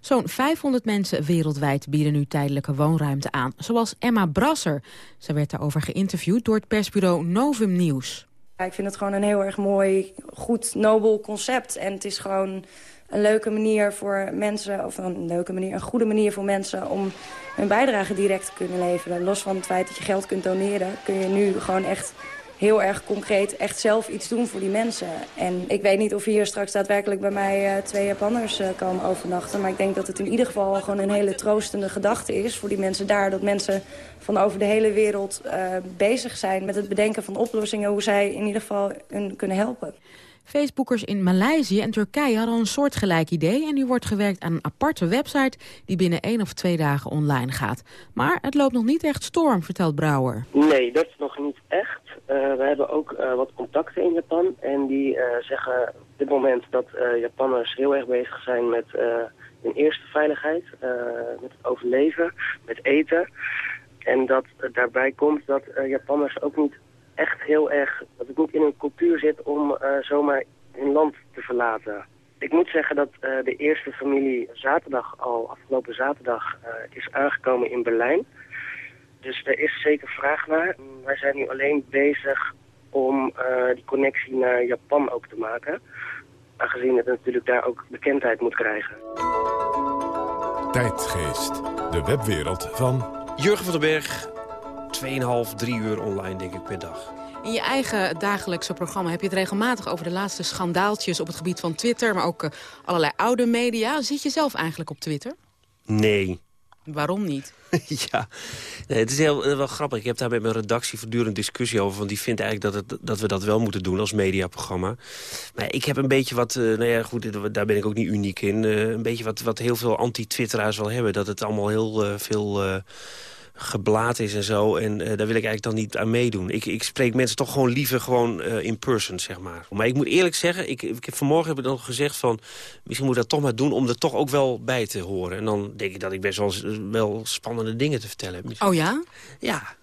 Zo'n 500 mensen wereldwijd bieden nu tijdelijke woonruimte aan. Zoals Emma Brasser. Ze werd daarover geïnterviewd door het persbureau Novum Nieuws. Ik vind het gewoon een heel erg mooi, goed, nobel concept. En het is gewoon een leuke manier voor mensen... of een leuke manier, een goede manier voor mensen... om hun bijdrage direct te kunnen leveren. Los van het feit dat je geld kunt doneren... kun je nu gewoon echt heel erg concreet echt zelf iets doen voor die mensen. En ik weet niet of hier straks daadwerkelijk bij mij uh, twee Japanners uh, komen overnachten. Maar ik denk dat het in ieder geval gewoon een hele troostende gedachte is voor die mensen daar. Dat mensen van over de hele wereld uh, bezig zijn met het bedenken van oplossingen. Hoe zij in ieder geval hun kunnen helpen. Facebookers in Maleisië en Turkije hadden een soortgelijk idee... en nu wordt gewerkt aan een aparte website die binnen één of twee dagen online gaat. Maar het loopt nog niet echt storm, vertelt Brouwer. Nee, dat is nog niet echt. Uh, we hebben ook uh, wat contacten in Japan en die uh, zeggen op dit moment dat Japanners heel erg bezig zijn met hun eerste veiligheid, met het overleven, met eten. En dat daarbij komt dat Japanners ook niet echt heel erg, dat het niet in zit om zomaar hun land te verlaten. Ik moet zeggen dat de eerste familie zaterdag al, afgelopen zaterdag, is aangekomen in Berlijn. Dus er is zeker vraag naar. Wij zijn nu alleen bezig om uh, die connectie naar Japan ook te maken. Aangezien het natuurlijk daar ook bekendheid moet krijgen. Tijdgeest, de webwereld van... Jurgen van den Berg, 2,5, 3 uur online denk ik per dag. In je eigen dagelijkse programma heb je het regelmatig over de laatste schandaaltjes op het gebied van Twitter, maar ook uh, allerlei oude media. Zit je zelf eigenlijk op Twitter? Nee. Waarom niet? ja, nee, het is heel, wel grappig. Ik heb daar met mijn redactie voortdurend discussie over. Want die vindt eigenlijk dat, het, dat we dat wel moeten doen als mediaprogramma. Maar ik heb een beetje wat, uh, nou ja goed, daar ben ik ook niet uniek in. Uh, een beetje wat, wat heel veel anti-twitteraars wel hebben. Dat het allemaal heel uh, veel geblaad is en zo. En uh, daar wil ik eigenlijk dan niet aan meedoen. Ik, ik spreek mensen toch gewoon liever gewoon uh, in person, zeg maar. Maar ik moet eerlijk zeggen, ik, ik, vanmorgen heb ik nog gezegd van... misschien moet ik dat toch maar doen om er toch ook wel bij te horen. En dan denk ik dat ik best wel, wel spannende dingen te vertellen heb. Oh ja? Ja.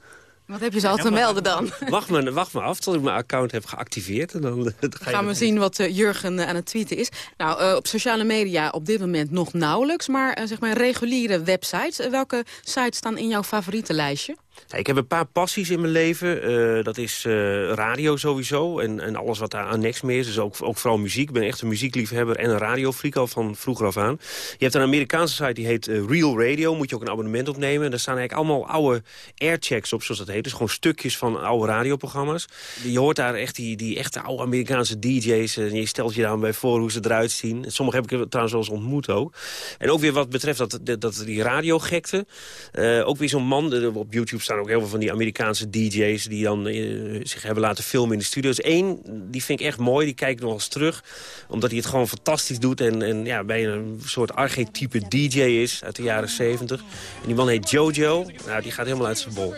Wat heb je ze al te melden dan? Wacht maar, wacht maar af tot ik mijn account heb geactiveerd. En dan, dan ga gaan we zien wat uh, Jurgen uh, aan het tweeten is. Nou, uh, op sociale media op dit moment nog nauwelijks. Maar zeg maar reguliere websites. welke sites staan in jouw favoriete lijstje? Ik heb een paar passies in mijn leven. Uh, dat is uh, radio sowieso en, en alles wat daar annex mee is. Dus ook, ook vooral muziek. Ik ben echt een muziekliefhebber en een radiofreak al van vroeger af aan. Je hebt een Amerikaanse site die heet uh, Real Radio. Moet je ook een abonnement opnemen. En daar staan eigenlijk allemaal oude airchecks op, zoals dat heet. Dus gewoon stukjes van oude radioprogramma's. Je hoort daar echt die, die echte oude Amerikaanse DJ's. En je stelt je daar bij voor hoe ze eruit zien. Sommige heb ik trouwens wel eens ontmoet ook. En ook weer wat betreft dat, dat, dat die radiogekte. ook weer zo'n man op YouTube staan ook heel veel van die Amerikaanse DJ's... die dan uh, zich hebben laten filmen in de studio's. Eén, die vind ik echt mooi, die kijk ik nog eens terug. Omdat hij het gewoon fantastisch doet. En, en ja, bij een soort archetype DJ is uit de jaren 70. En die man heet Jojo. Nou, die gaat helemaal uit zijn bol.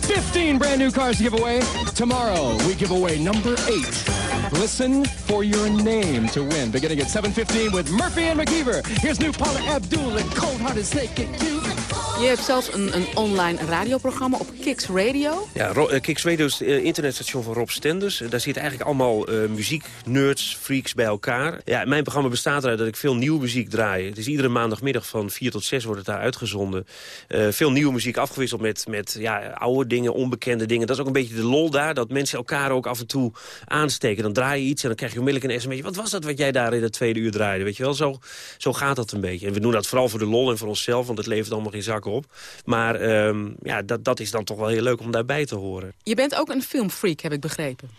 15 brand new cars to give away. Tomorrow we give away number 8. Listen for your name to win. Beginning at 7.15 with Murphy and McKeever. Here's new Paula Abdul and Cold Hearted Snake and Cube. Je hebt zelfs een, een online radioprogramma op Kix Radio. Ja, uh, Kix Radio is het uh, internetstation van Rob Stenders. daar zitten eigenlijk allemaal uh, muziek, nerds, freaks bij elkaar. Ja, mijn programma bestaat eruit dat ik veel nieuwe muziek draai. Het is iedere maandagmiddag van 4 tot 6 wordt het daar uitgezonden. veel nieuwe muziek afgewisseld met, met ja, oude dingen, onbekende dingen. Dat is ook een beetje de lol daar, dat mensen elkaar ook af en toe aansteken. Dan draai je iets en dan krijg je onmiddellijk een sms. Wat was dat wat jij daar in het tweede uur draaide? Weet je wel, zo, zo gaat dat een beetje. En we doen dat vooral voor de lol en voor onszelf, want het levert allemaal geen zak vaak op. Maar ehm, ja, dat, dat is dan toch wel heel leuk om daarbij te horen. Je bent ook een filmfreak, heb ik begrepen.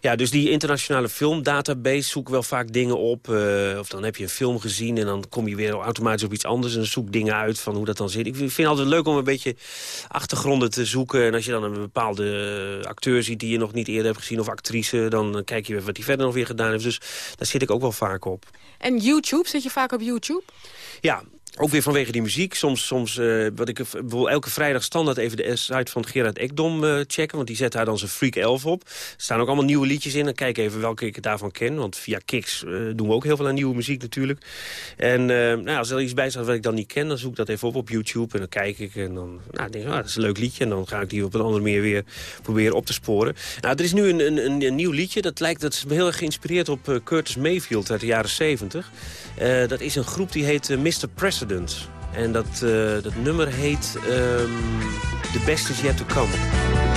Ja, dus die internationale filmdatabase zoek wel vaak dingen op. eh, of dan heb je een film gezien en dan kom je weer automatisch op iets anders... en zoek dingen uit van hoe dat dan zit. Ik vind het altijd leuk om een beetje achtergronden te zoeken. En als je dan een bepaalde acteur ziet die je nog niet eerder hebt gezien... of actrice, dan kijk je weer wat hij verder nog weer gedaan heeft. Dus daar zit ik ook wel vaak op. En YouTube, zit je vaak op YouTube? Ja, ook weer vanwege die muziek. Soms, soms eh, wat ik bijvoorbeeld elke vrijdag standaard even de site van Gerard Ekdom eh, checken. Want die zet daar dan zijn Freak 11 op. Er staan ook allemaal nieuwe liedjes in. Dan kijk even welke ik daarvan ken. Want via Kicks eh, doen we ook heel veel aan nieuwe muziek natuurlijk. En nou, als er iets bij staat wat ik dan niet ken, dan zoek ik dat even op op YouTube. En dan kijk ik en dan nou, denk ik, ah, dat is een leuk liedje. En dan ga ik die op een andere manier weer proberen op te sporen. Nou, er is nu een, een, een, een nieuw liedje. Dat lijkt dat is heel erg geïnspireerd op Curtis Mayfield uit de jaren 70. Eh, dat is een groep die heet Mr. President. En dat, eh, dat nummer heet ehm, The Best Is Yet To Come.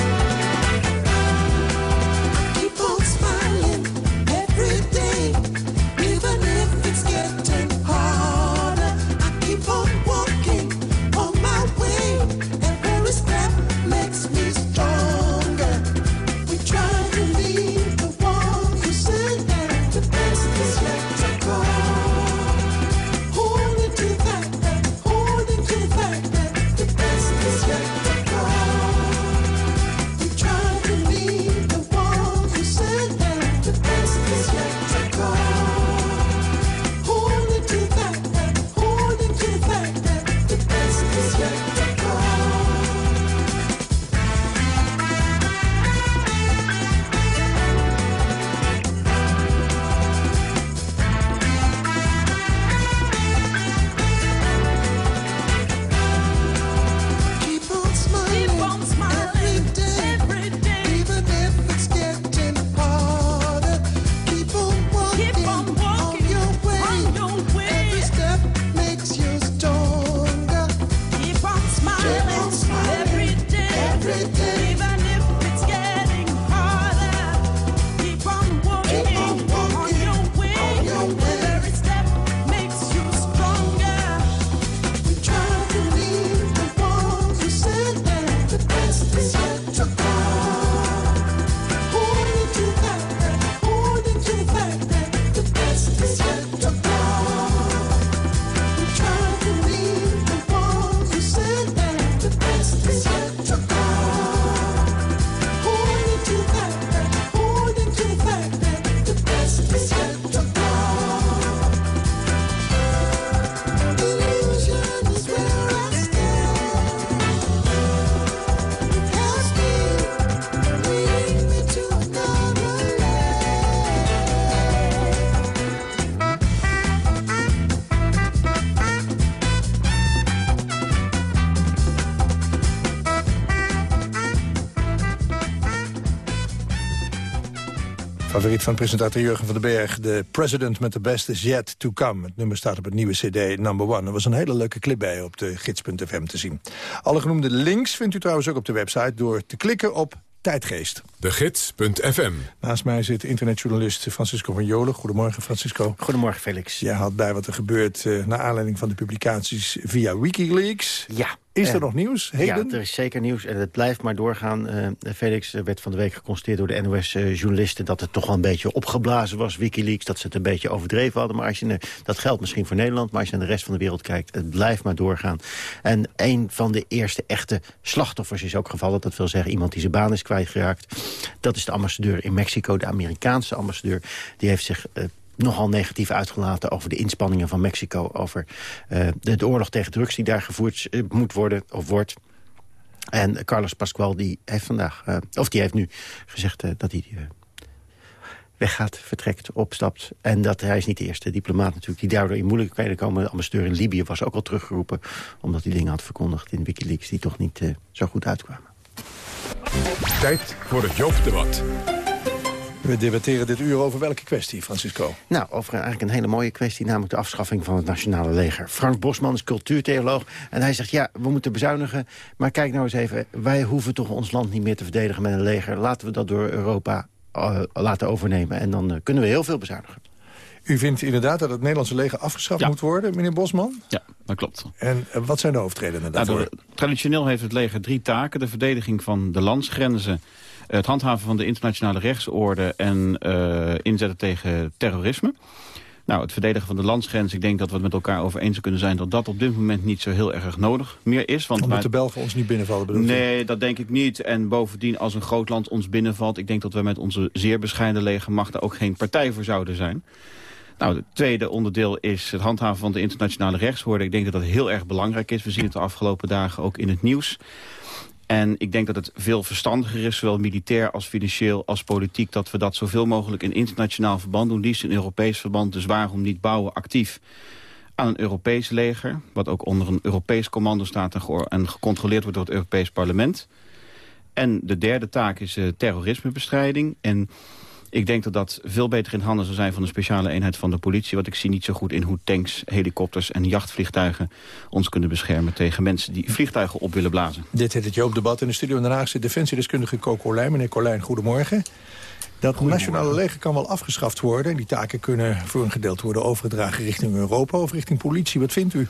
Favoriet van presentator Jurgen van den Berg. De president met the best is yet to come. Het nummer staat op het nieuwe cd Number One. Er was een hele leuke clip bij op de gids.fm te zien. Alle genoemde links vindt u trouwens ook op de website... door te klikken op Tijdgeest. De Gids.fm. Naast mij zit internetjournalist Francisco van Jolen. Goedemorgen, Francisco. Goedemorgen, Felix. Jij had bij wat er gebeurt uh, naar aanleiding van de publicaties via Wikileaks. Ja. Is er uh, nog nieuws? Heden? Ja, er is zeker nieuws en het blijft maar doorgaan. Uh, Felix werd van de week geconstateerd door de NOS-journalisten... dat het toch wel een beetje opgeblazen was, Wikileaks. Dat ze het een beetje overdreven hadden. Maar als je, dat geldt misschien voor Nederland, maar als je naar de rest van de wereld kijkt... het blijft maar doorgaan. En een van de eerste echte slachtoffers is ook gevallen. Dat wil zeggen iemand die zijn baan is kwijtgeraakt. Dat is de ambassadeur in Mexico, de Amerikaanse ambassadeur. Die heeft zich... Uh, nogal negatief uitgelaten over de inspanningen van Mexico... over uh, de, oorlog tegen drugs die daar gevoerd uh, moet worden of wordt. En Carlos Pascual die heeft vandaag, uh, of die heeft nu gezegd dat hij weggaat, vertrekt, opstapt. En dat hij is niet de eerste diplomaat natuurlijk die daardoor in moeilijkheden komen. De ambassadeur in Libië was ook al teruggeroepen... omdat hij dingen had verkondigd in Wikileaks die toch niet zo goed uitkwamen. Tijd voor het Joop-debat. We debatteren dit uur over welke kwestie, Francisco? Nou, over eigenlijk een hele mooie kwestie, namelijk de afschaffing van het nationale leger. Frank Bosman is cultuurtheoloog en hij zegt, ja, we moeten bezuinigen. Maar kijk nou eens even, wij hoeven toch ons land niet meer te verdedigen met een leger. Laten we dat door Europa uh, laten overnemen en dan uh, kunnen we heel veel bezuinigen. U vindt inderdaad dat het Nederlandse leger afgeschaft ja. moet worden, meneer Bosman? Ja, dat klopt. En eh, wat zijn de hoofdredenen Nou, daarvoor? de- traditioneel heeft het leger drie taken. De verdediging van de landsgrenzen, het handhaven van de internationale rechtsorde... en eh, inzetten tegen terrorisme. Nou, het verdedigen van de landsgrens, ik denk dat we het met elkaar over eens kunnen zijn... dat dat op dit moment niet zo heel erg nodig meer is. Want Omdat de Belgen ons niet binnenvallen, bedoelt u? Nee, dat denk ik niet. En bovendien, als een groot land ons binnenvalt... ik denk dat we met onze zeer bescheiden legermacht... daar ook geen partij voor zouden zijn. Nou, het tweede onderdeel is het handhaven van de internationale rechtsorde. Ik denk dat dat heel erg belangrijk is. We zien het de afgelopen dagen ook in het nieuws. En ik denk dat het veel verstandiger is, zowel militair als financieel als politiek... dat we dat zoveel mogelijk in internationaal verband doen. Liefst in Europees verband, dus waarom niet bouwen actief aan een Europees leger... wat ook onder een Europees commando staat en, gecontroleerd wordt door het Europees Parlement. En de derde taak is eh, terrorismebestrijding. En ik denk dat dat veel beter in handen zou zijn van een speciale eenheid van de politie. Want ik zie niet zo goed in hoe tanks, helikopters en jachtvliegtuigen ons kunnen beschermen tegen mensen die vliegtuigen op willen blazen. Dit heet het Joop-debat. In de studio in Den Haag zit defensiedeskundige Co Colijn. Meneer Colijn, goedemorgen. Dat nationale leger kan wel afgeschaft worden. Die taken kunnen voor een gedeelte worden overgedragen richting Europa of richting politie. Wat vindt u?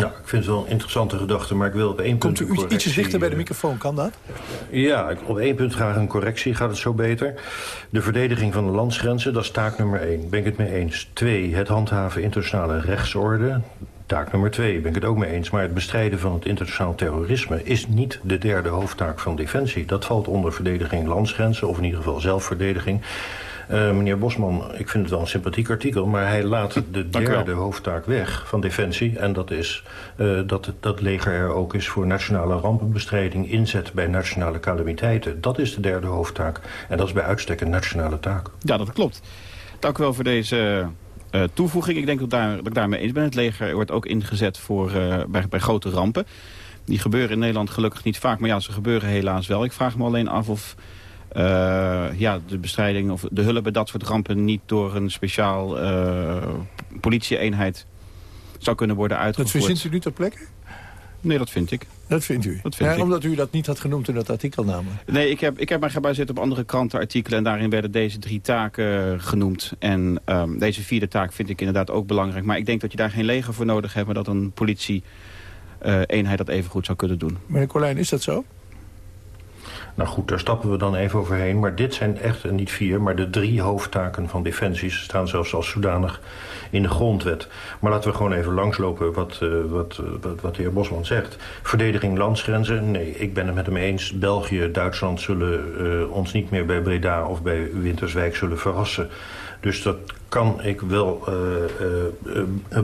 Ja, ik vind het wel een interessante gedachte, maar ik wil op één Komt punt u een iets- ietsje dichter bij de eh, microfoon, kan dat? Ja, op één punt graag een correctie. Gaat het zo beter? De verdediging van de landsgrenzen, dat is taak nummer één. Ben ik het mee eens. Twee, het handhaven internationale rechtsorde. Taak nummer twee, ben ik het ook mee eens. Maar het bestrijden van het internationaal terrorisme... is niet de derde hoofdtaak van Defensie. Dat valt onder verdediging landsgrenzen, of in ieder geval zelfverdediging. Eh, meneer Bosman, ik vind het wel een sympathiek artikel... maar hij laat de u wel. derde hoofdtaak weg van Defensie. En dat is eh, dat het dat leger er ook is voor nationale rampenbestrijding... inzet bij nationale calamiteiten. Dat is de derde hoofdtaak. En dat is bij uitstek een nationale taak. Ja, dat klopt. Dank u wel voor deze eh, toevoeging. Ik denk dat, daar, dat ik daarmee eens ben. Het leger wordt ook ingezet voor, bij, bij grote rampen. Die gebeuren in Nederland gelukkig niet vaak, maar ja, ze gebeuren helaas wel. Ik vraag me alleen af of ja, de bestrijding of de hulp bij dat soort rampen... niet door een speciaal eh politie-eenheid zou kunnen worden Dat uitgevoerd. verzint u nu ter plekke? Nee, dat vind ik. Dat vindt u? Dat vind ja, ik. Omdat u dat niet had genoemd in dat artikel namelijk. Nee, ik heb, ik heb mij gebaseerd op andere krantenartikelen... en daarin werden deze drie taken eh, genoemd. En ehm, deze vierde taak vind ik inderdaad ook belangrijk. Maar ik denk dat je daar geen leger voor nodig hebt... maar dat een politie-eenheid dat even goed zou kunnen doen. Meneer Colijn, is dat zo? Nou goed, daar stappen we dan even overheen. Maar dit zijn echt eh, niet vier, maar de drie hoofdtaken van Defensie. Staan zelfs als zodanig in de grondwet. Maar laten we gewoon even langslopen wat, eh, wat, eh, wat, wat de heer Bosman zegt. Verdediging landsgrenzen, nee, ik ben het met hem eens. België, Duitsland zullen eh, ons niet meer bij Breda of bij Winterswijk zullen verrassen. Dus dat kan ik wel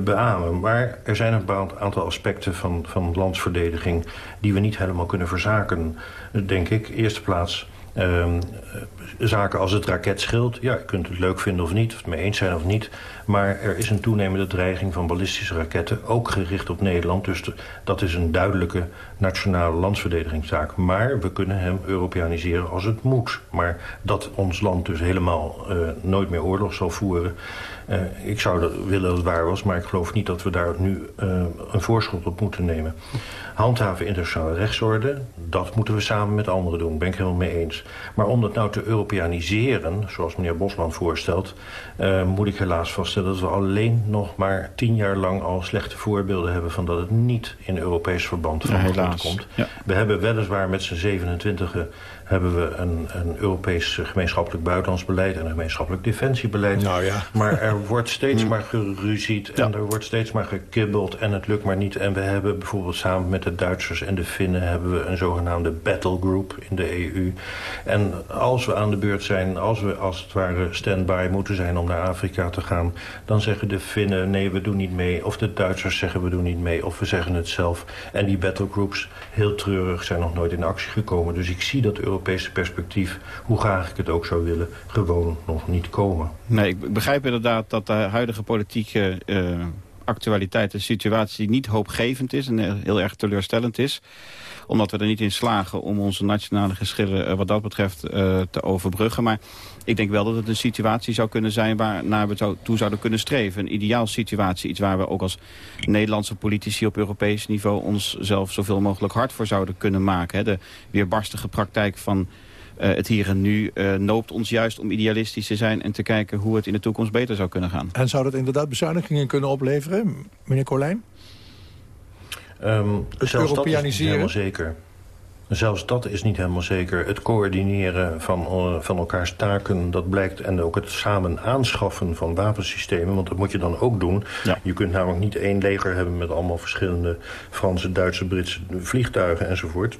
beamen. Maar er zijn een aantal aspecten van, van landsverdediging... die we niet helemaal kunnen verzaken, denk ik. Eerste plaats ehm, eh, zaken als het raketschild. Ja, je kunt het leuk vinden of niet, of het mee eens zijn of niet. Maar er is een toenemende dreiging van ballistische raketten... ook gericht op Nederland. Dus dat is een duidelijke nationale landsverdedigingstaak. Maar we kunnen hem Europeaniseren als het moet. Maar dat ons land dus helemaal eh, nooit meer oorlog zal voeren... eh, ik zou willen dat het waar was, maar ik geloof niet dat we daar nu eh, een voorschot op moeten nemen. Handhaven internationale rechtsorde, dat moeten we samen met anderen doen, ben ik helemaal mee eens. Maar om dat nou te Europeaniseren, zoals meneer Bosman voorstelt... moet ik helaas vaststellen dat we alleen nog maar tien jaar lang al slechte voorbeelden hebben... van dat het niet in Europees verband van Ja, komt. Ja. We hebben weliswaar met z'n 27 hebben we een, een Europees gemeenschappelijk buitenlands beleid... en een gemeenschappelijk defensiebeleid. Nou ja. Maar er wordt steeds maar geruzied en er wordt steeds maar gekibbeld... en het lukt maar niet. En we hebben bijvoorbeeld samen met de Duitsers en de Finnen... hebben we een zogenaamde battle group in de EU. En als we aan de beurt zijn, als we als het ware stand-by moeten zijn... om naar Afrika te gaan, dan zeggen de Finnen... nee, we doen niet mee. Of de Duitsers zeggen we doen niet mee. Of we zeggen het zelf. En die battlegroups, heel treurig, zijn nog nooit in actie gekomen. Dus ik zie dat Europese perspectief, hoe graag ik het ook zou willen... gewoon nog niet komen. Nee, ik begrijp inderdaad dat de huidige politieke eh, actualiteit... een situatie niet hoopgevend is en heel erg teleurstellend is omdat we er niet in slagen om onze nationale geschillen eh, wat dat betreft eh, te overbruggen. Maar ik denk wel dat het een situatie zou kunnen zijn waarnaar we zo- toe zouden kunnen streven. Een ideaal situatie, iets waar we ook als Nederlandse politici op Europees niveau ons zelf zoveel mogelijk hard voor zouden kunnen maken. De weerbarstige praktijk van eh, het hier en nu eh, noopt ons juist om idealistisch te zijn... en te kijken hoe het in de toekomst beter zou kunnen gaan. En zou dat inderdaad bezuinigingen kunnen opleveren, meneer Colijn? Ehm, Het zelfs dat is niet helemaal zeker. Zelfs dat is niet helemaal zeker. Het coördineren van, eh, van elkaars taken, dat blijkt... en ook het samen aanschaffen van wapensystemen... want dat moet je dan ook doen. Je kunt namelijk niet één leger hebben... met allemaal verschillende Franse, Duitse, Britse vliegtuigen enzovoort.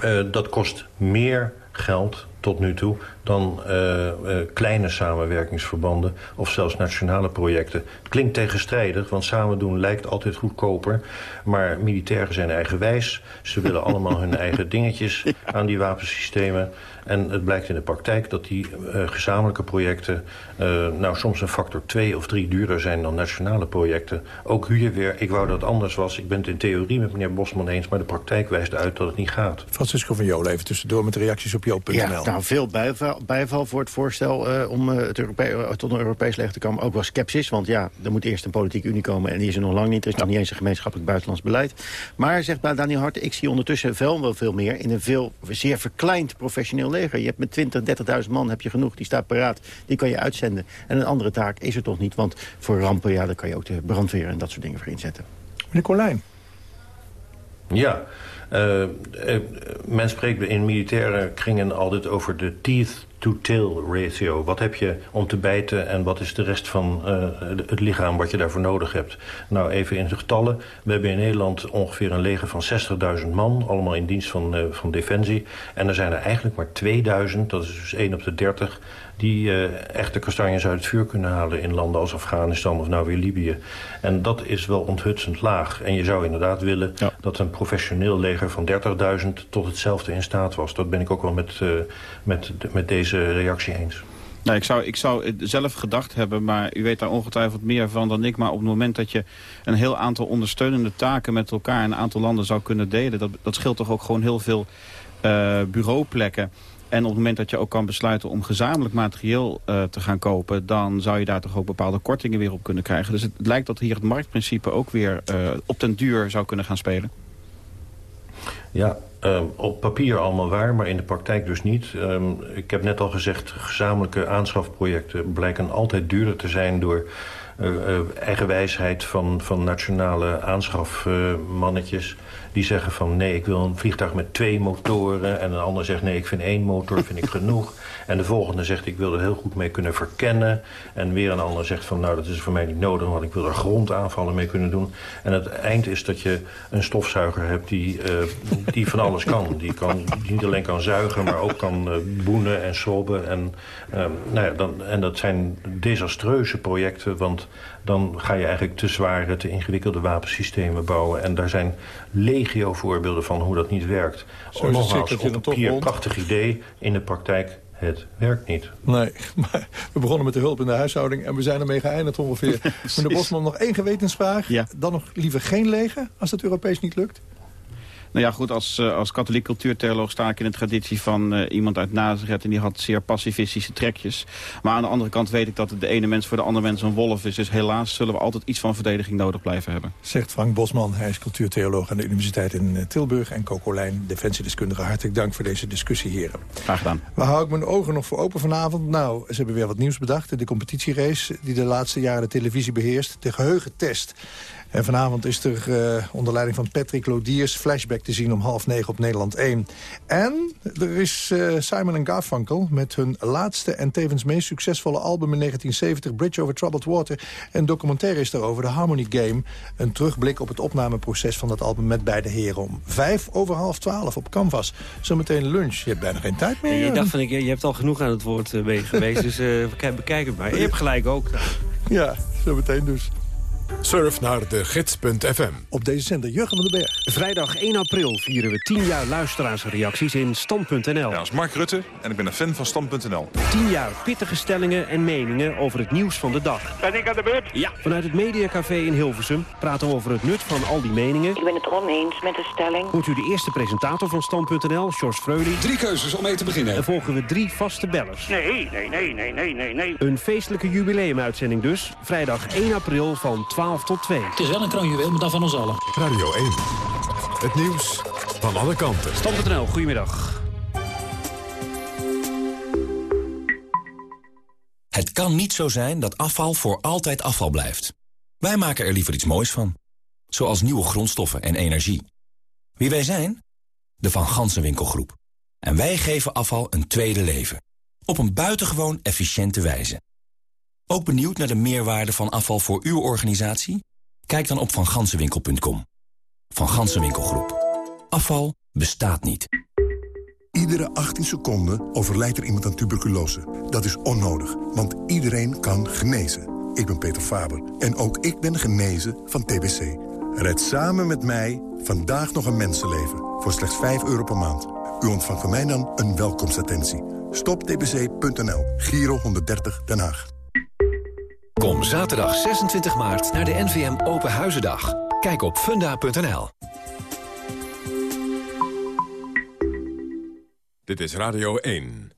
Eh, dat kost meer geld tot nu toe dan eh, eh, kleine samenwerkingsverbanden of zelfs nationale projecten. Het klinkt tegenstrijdig, want samen doen lijkt altijd goedkoper. Maar militairen zijn eigenwijs. Ze willen allemaal hun eigen dingetjes aan die wapensystemen. En het blijkt in de praktijk dat die eh, gezamenlijke projecten... eh, nou soms een factor twee of drie duurder zijn dan nationale projecten. Ook hier weer, ik wou dat het anders was. Ik ben het in theorie met meneer Bosman eens... maar de praktijk wijst uit dat het niet gaat. Francisco van Jolen even tussendoor met de reacties op joop.nl. Ja, nou, veel bijval, bijval voor het voorstel eh, om eh, het Europe eh, tot een Europees leger te komen. Ook wel sceptisch, want ja, er moet eerst een politieke unie komen... en die is er nog lang niet. Er is nog niet eens een gemeenschappelijk buitenlands beleid. Maar, zegt bij Daniel Hart, ik zie ondertussen veel, wel veel meer... in een veel zeer verkleind professioneel leger. Je hebt met 20, 30.000 man heb je genoeg, die staat paraat. Die kan je uitzenden. En een andere taak is er toch niet, want voor rampen... ja, daar kan je ook de brandweer en dat soort dingen voor inzetten. Meneer Colijn. Ja, eh, men spreekt in militaire kringen altijd over de teeth-to-tail ratio. Wat heb je om te bijten en wat is de rest van eh, het lichaam wat je daarvoor nodig hebt? Nou, even in de getallen. We hebben in Nederland ongeveer een leger van 60.000 man, allemaal in dienst van, van Defensie. En er zijn er eigenlijk maar 2000, dat is dus 1 op de 30 die eh, echte kastanjes uit het vuur kunnen halen in landen als Afghanistan of nou weer Libië. En dat is wel onthutsend laag. En je zou inderdaad willen dat een professioneel leger van 30.000 tot hetzelfde in staat was. Dat ben ik ook wel met, eh, met, met deze reactie eens. Nou, ik, zou, ik zou het zelf gedacht hebben, maar u weet daar ongetwijfeld meer van dan ik. Maar op het moment dat je een heel aantal ondersteunende taken met elkaar... in een aantal landen zou kunnen delen... dat, dat scheelt toch ook gewoon heel veel eh, bureauplekken. En op het moment dat je ook kan besluiten om gezamenlijk materieel eh, te gaan kopen... dan zou je daar toch ook bepaalde kortingen weer op kunnen krijgen. Dus het lijkt dat hier het marktprincipe ook weer eh, op den duur zou kunnen gaan spelen. Ja, ehm, op papier allemaal waar, maar in de praktijk dus niet. Ehm, ik heb net al gezegd, gezamenlijke aanschafprojecten blijken altijd duurder te zijn door eh, eh, eigenwijsheid van, van nationale aanschafmannetjes. Die zeggen van nee, ik wil een vliegtuig met twee motoren. En een ander zegt nee, ik vind één motor vind ik genoeg. En de volgende zegt ik wil er heel goed mee kunnen verkennen. En weer een ander zegt van nou dat is voor mij niet nodig... want ik wil er grondaanvallen mee kunnen doen. En het eind is dat je een stofzuiger hebt die, eh, die van alles kan. Die, kan. die niet alleen kan zuigen, maar ook kan eh, boenen en sobben. En, ehm, nou ja, dan, en dat zijn desastreuze projecten... want dan ga je eigenlijk te zware, te ingewikkelde wapensystemen bouwen. En daar zijn legio voorbeelden van hoe dat niet werkt. Zo is Nogmaals, op papier prachtig idee, in de praktijk het werkt niet. Nee, maar we begonnen met de hulp in de huishouding en we zijn ermee geëindigd ongeveer. Meneer Bosman, nog één gewetensvraag. Dan nog liever geen leger, als het Europees niet lukt? Nou ja, goed, als, eh, als katholiek cultuurtheoloog sta ik in de traditie van eh, iemand uit Nazareth... en die had zeer pacifistische trekjes. Maar aan de andere kant weet ik dat de ene mens voor de andere mens een wolf is. Dus helaas zullen we altijd iets van verdediging nodig blijven hebben. Zegt Frank Bosman, hij is cultuurtheoloog aan de Universiteit in eh, Tilburg. En Coco Lijn, defensiedeskundige. Hartelijk dank voor deze discussie, heren. Graag gedaan. Waar hou ik mijn ogen nog voor open vanavond? Nou, ze hebben weer wat nieuws bedacht. De competitierace die de laatste jaren de televisie beheerst. De geheugentest. En vanavond is er eh, onder leiding van Patrick Lodiers flashback te zien om half negen op Nederland 1. En er is eh, Simon en Garfunkel met hun laatste en tevens meest succesvolle album in 1970, Bridge Over Troubled Water. Een documentaire is daarover, de Harmony Game. Een terugblik op het opnameproces van dat album met beide heren om vijf over half twaalf op Canvas. Zometeen lunch. Je hebt bijna geen tijd meer. je dacht van, ik, je hebt al genoeg aan het woord eh, mee geweest, dus bekijk, bekijk het maar. Je hebt gelijk ook. Ja, zometeen dus. Surf naar de gids.fm. Op deze zender Jurgen van den Berg. Vrijdag 1 april vieren we 10 jaar luisteraarsreacties in Stand.nl. Ja, dat is Mark Rutte en ik ben een fan van Stand.nl. 10 jaar pittige stellingen en meningen over het nieuws van de dag. Ben ik aan de beurt? Ja. Vanuit het Mediacafé in Hilversum praten we over het nut van al die meningen. Ik ben het oneens met de stelling. Hoort u de eerste presentator van Stand.nl, George Freudy. Drie keuzes om mee te beginnen. En volgen we drie vaste bellers. Nee, nee, nee, nee, nee, nee, nee. Een feestelijke jubileumuitzending dus. Vrijdag 1 april van 12 12 tot 2. Het is wel een kroonjuweel, maar dan van ons allen. Radio 1. Het nieuws van alle kanten. Stam.nl, goedemiddag. Het kan niet zo zijn dat afval voor altijd afval blijft. Wij maken er liever iets moois van. Zoals nieuwe grondstoffen en energie. Wie wij zijn? De Van Gansenwinkelgroep. En wij geven afval een tweede leven. Op een buitengewoon efficiënte wijze. Ook benieuwd naar de meerwaarde van afval voor uw organisatie? Kijk dan op vangansenwinkel.com. Van Gansenwinkelgroep. Afval bestaat niet. Iedere 18 seconden overlijdt er iemand aan tuberculose. Dat is onnodig, want iedereen kan genezen. Ik ben Peter Faber en ook ik ben genezen van TBC. Red samen met mij vandaag nog een mensenleven voor slechts 5 euro per maand. U ontvangt van mij dan een welkomstattentie. Stoptbc.nl, Giro 130 Den Haag. Kom zaterdag 26 maart naar de NVM Open Huizendag. Kijk op funda.nl. Dit is Radio 1.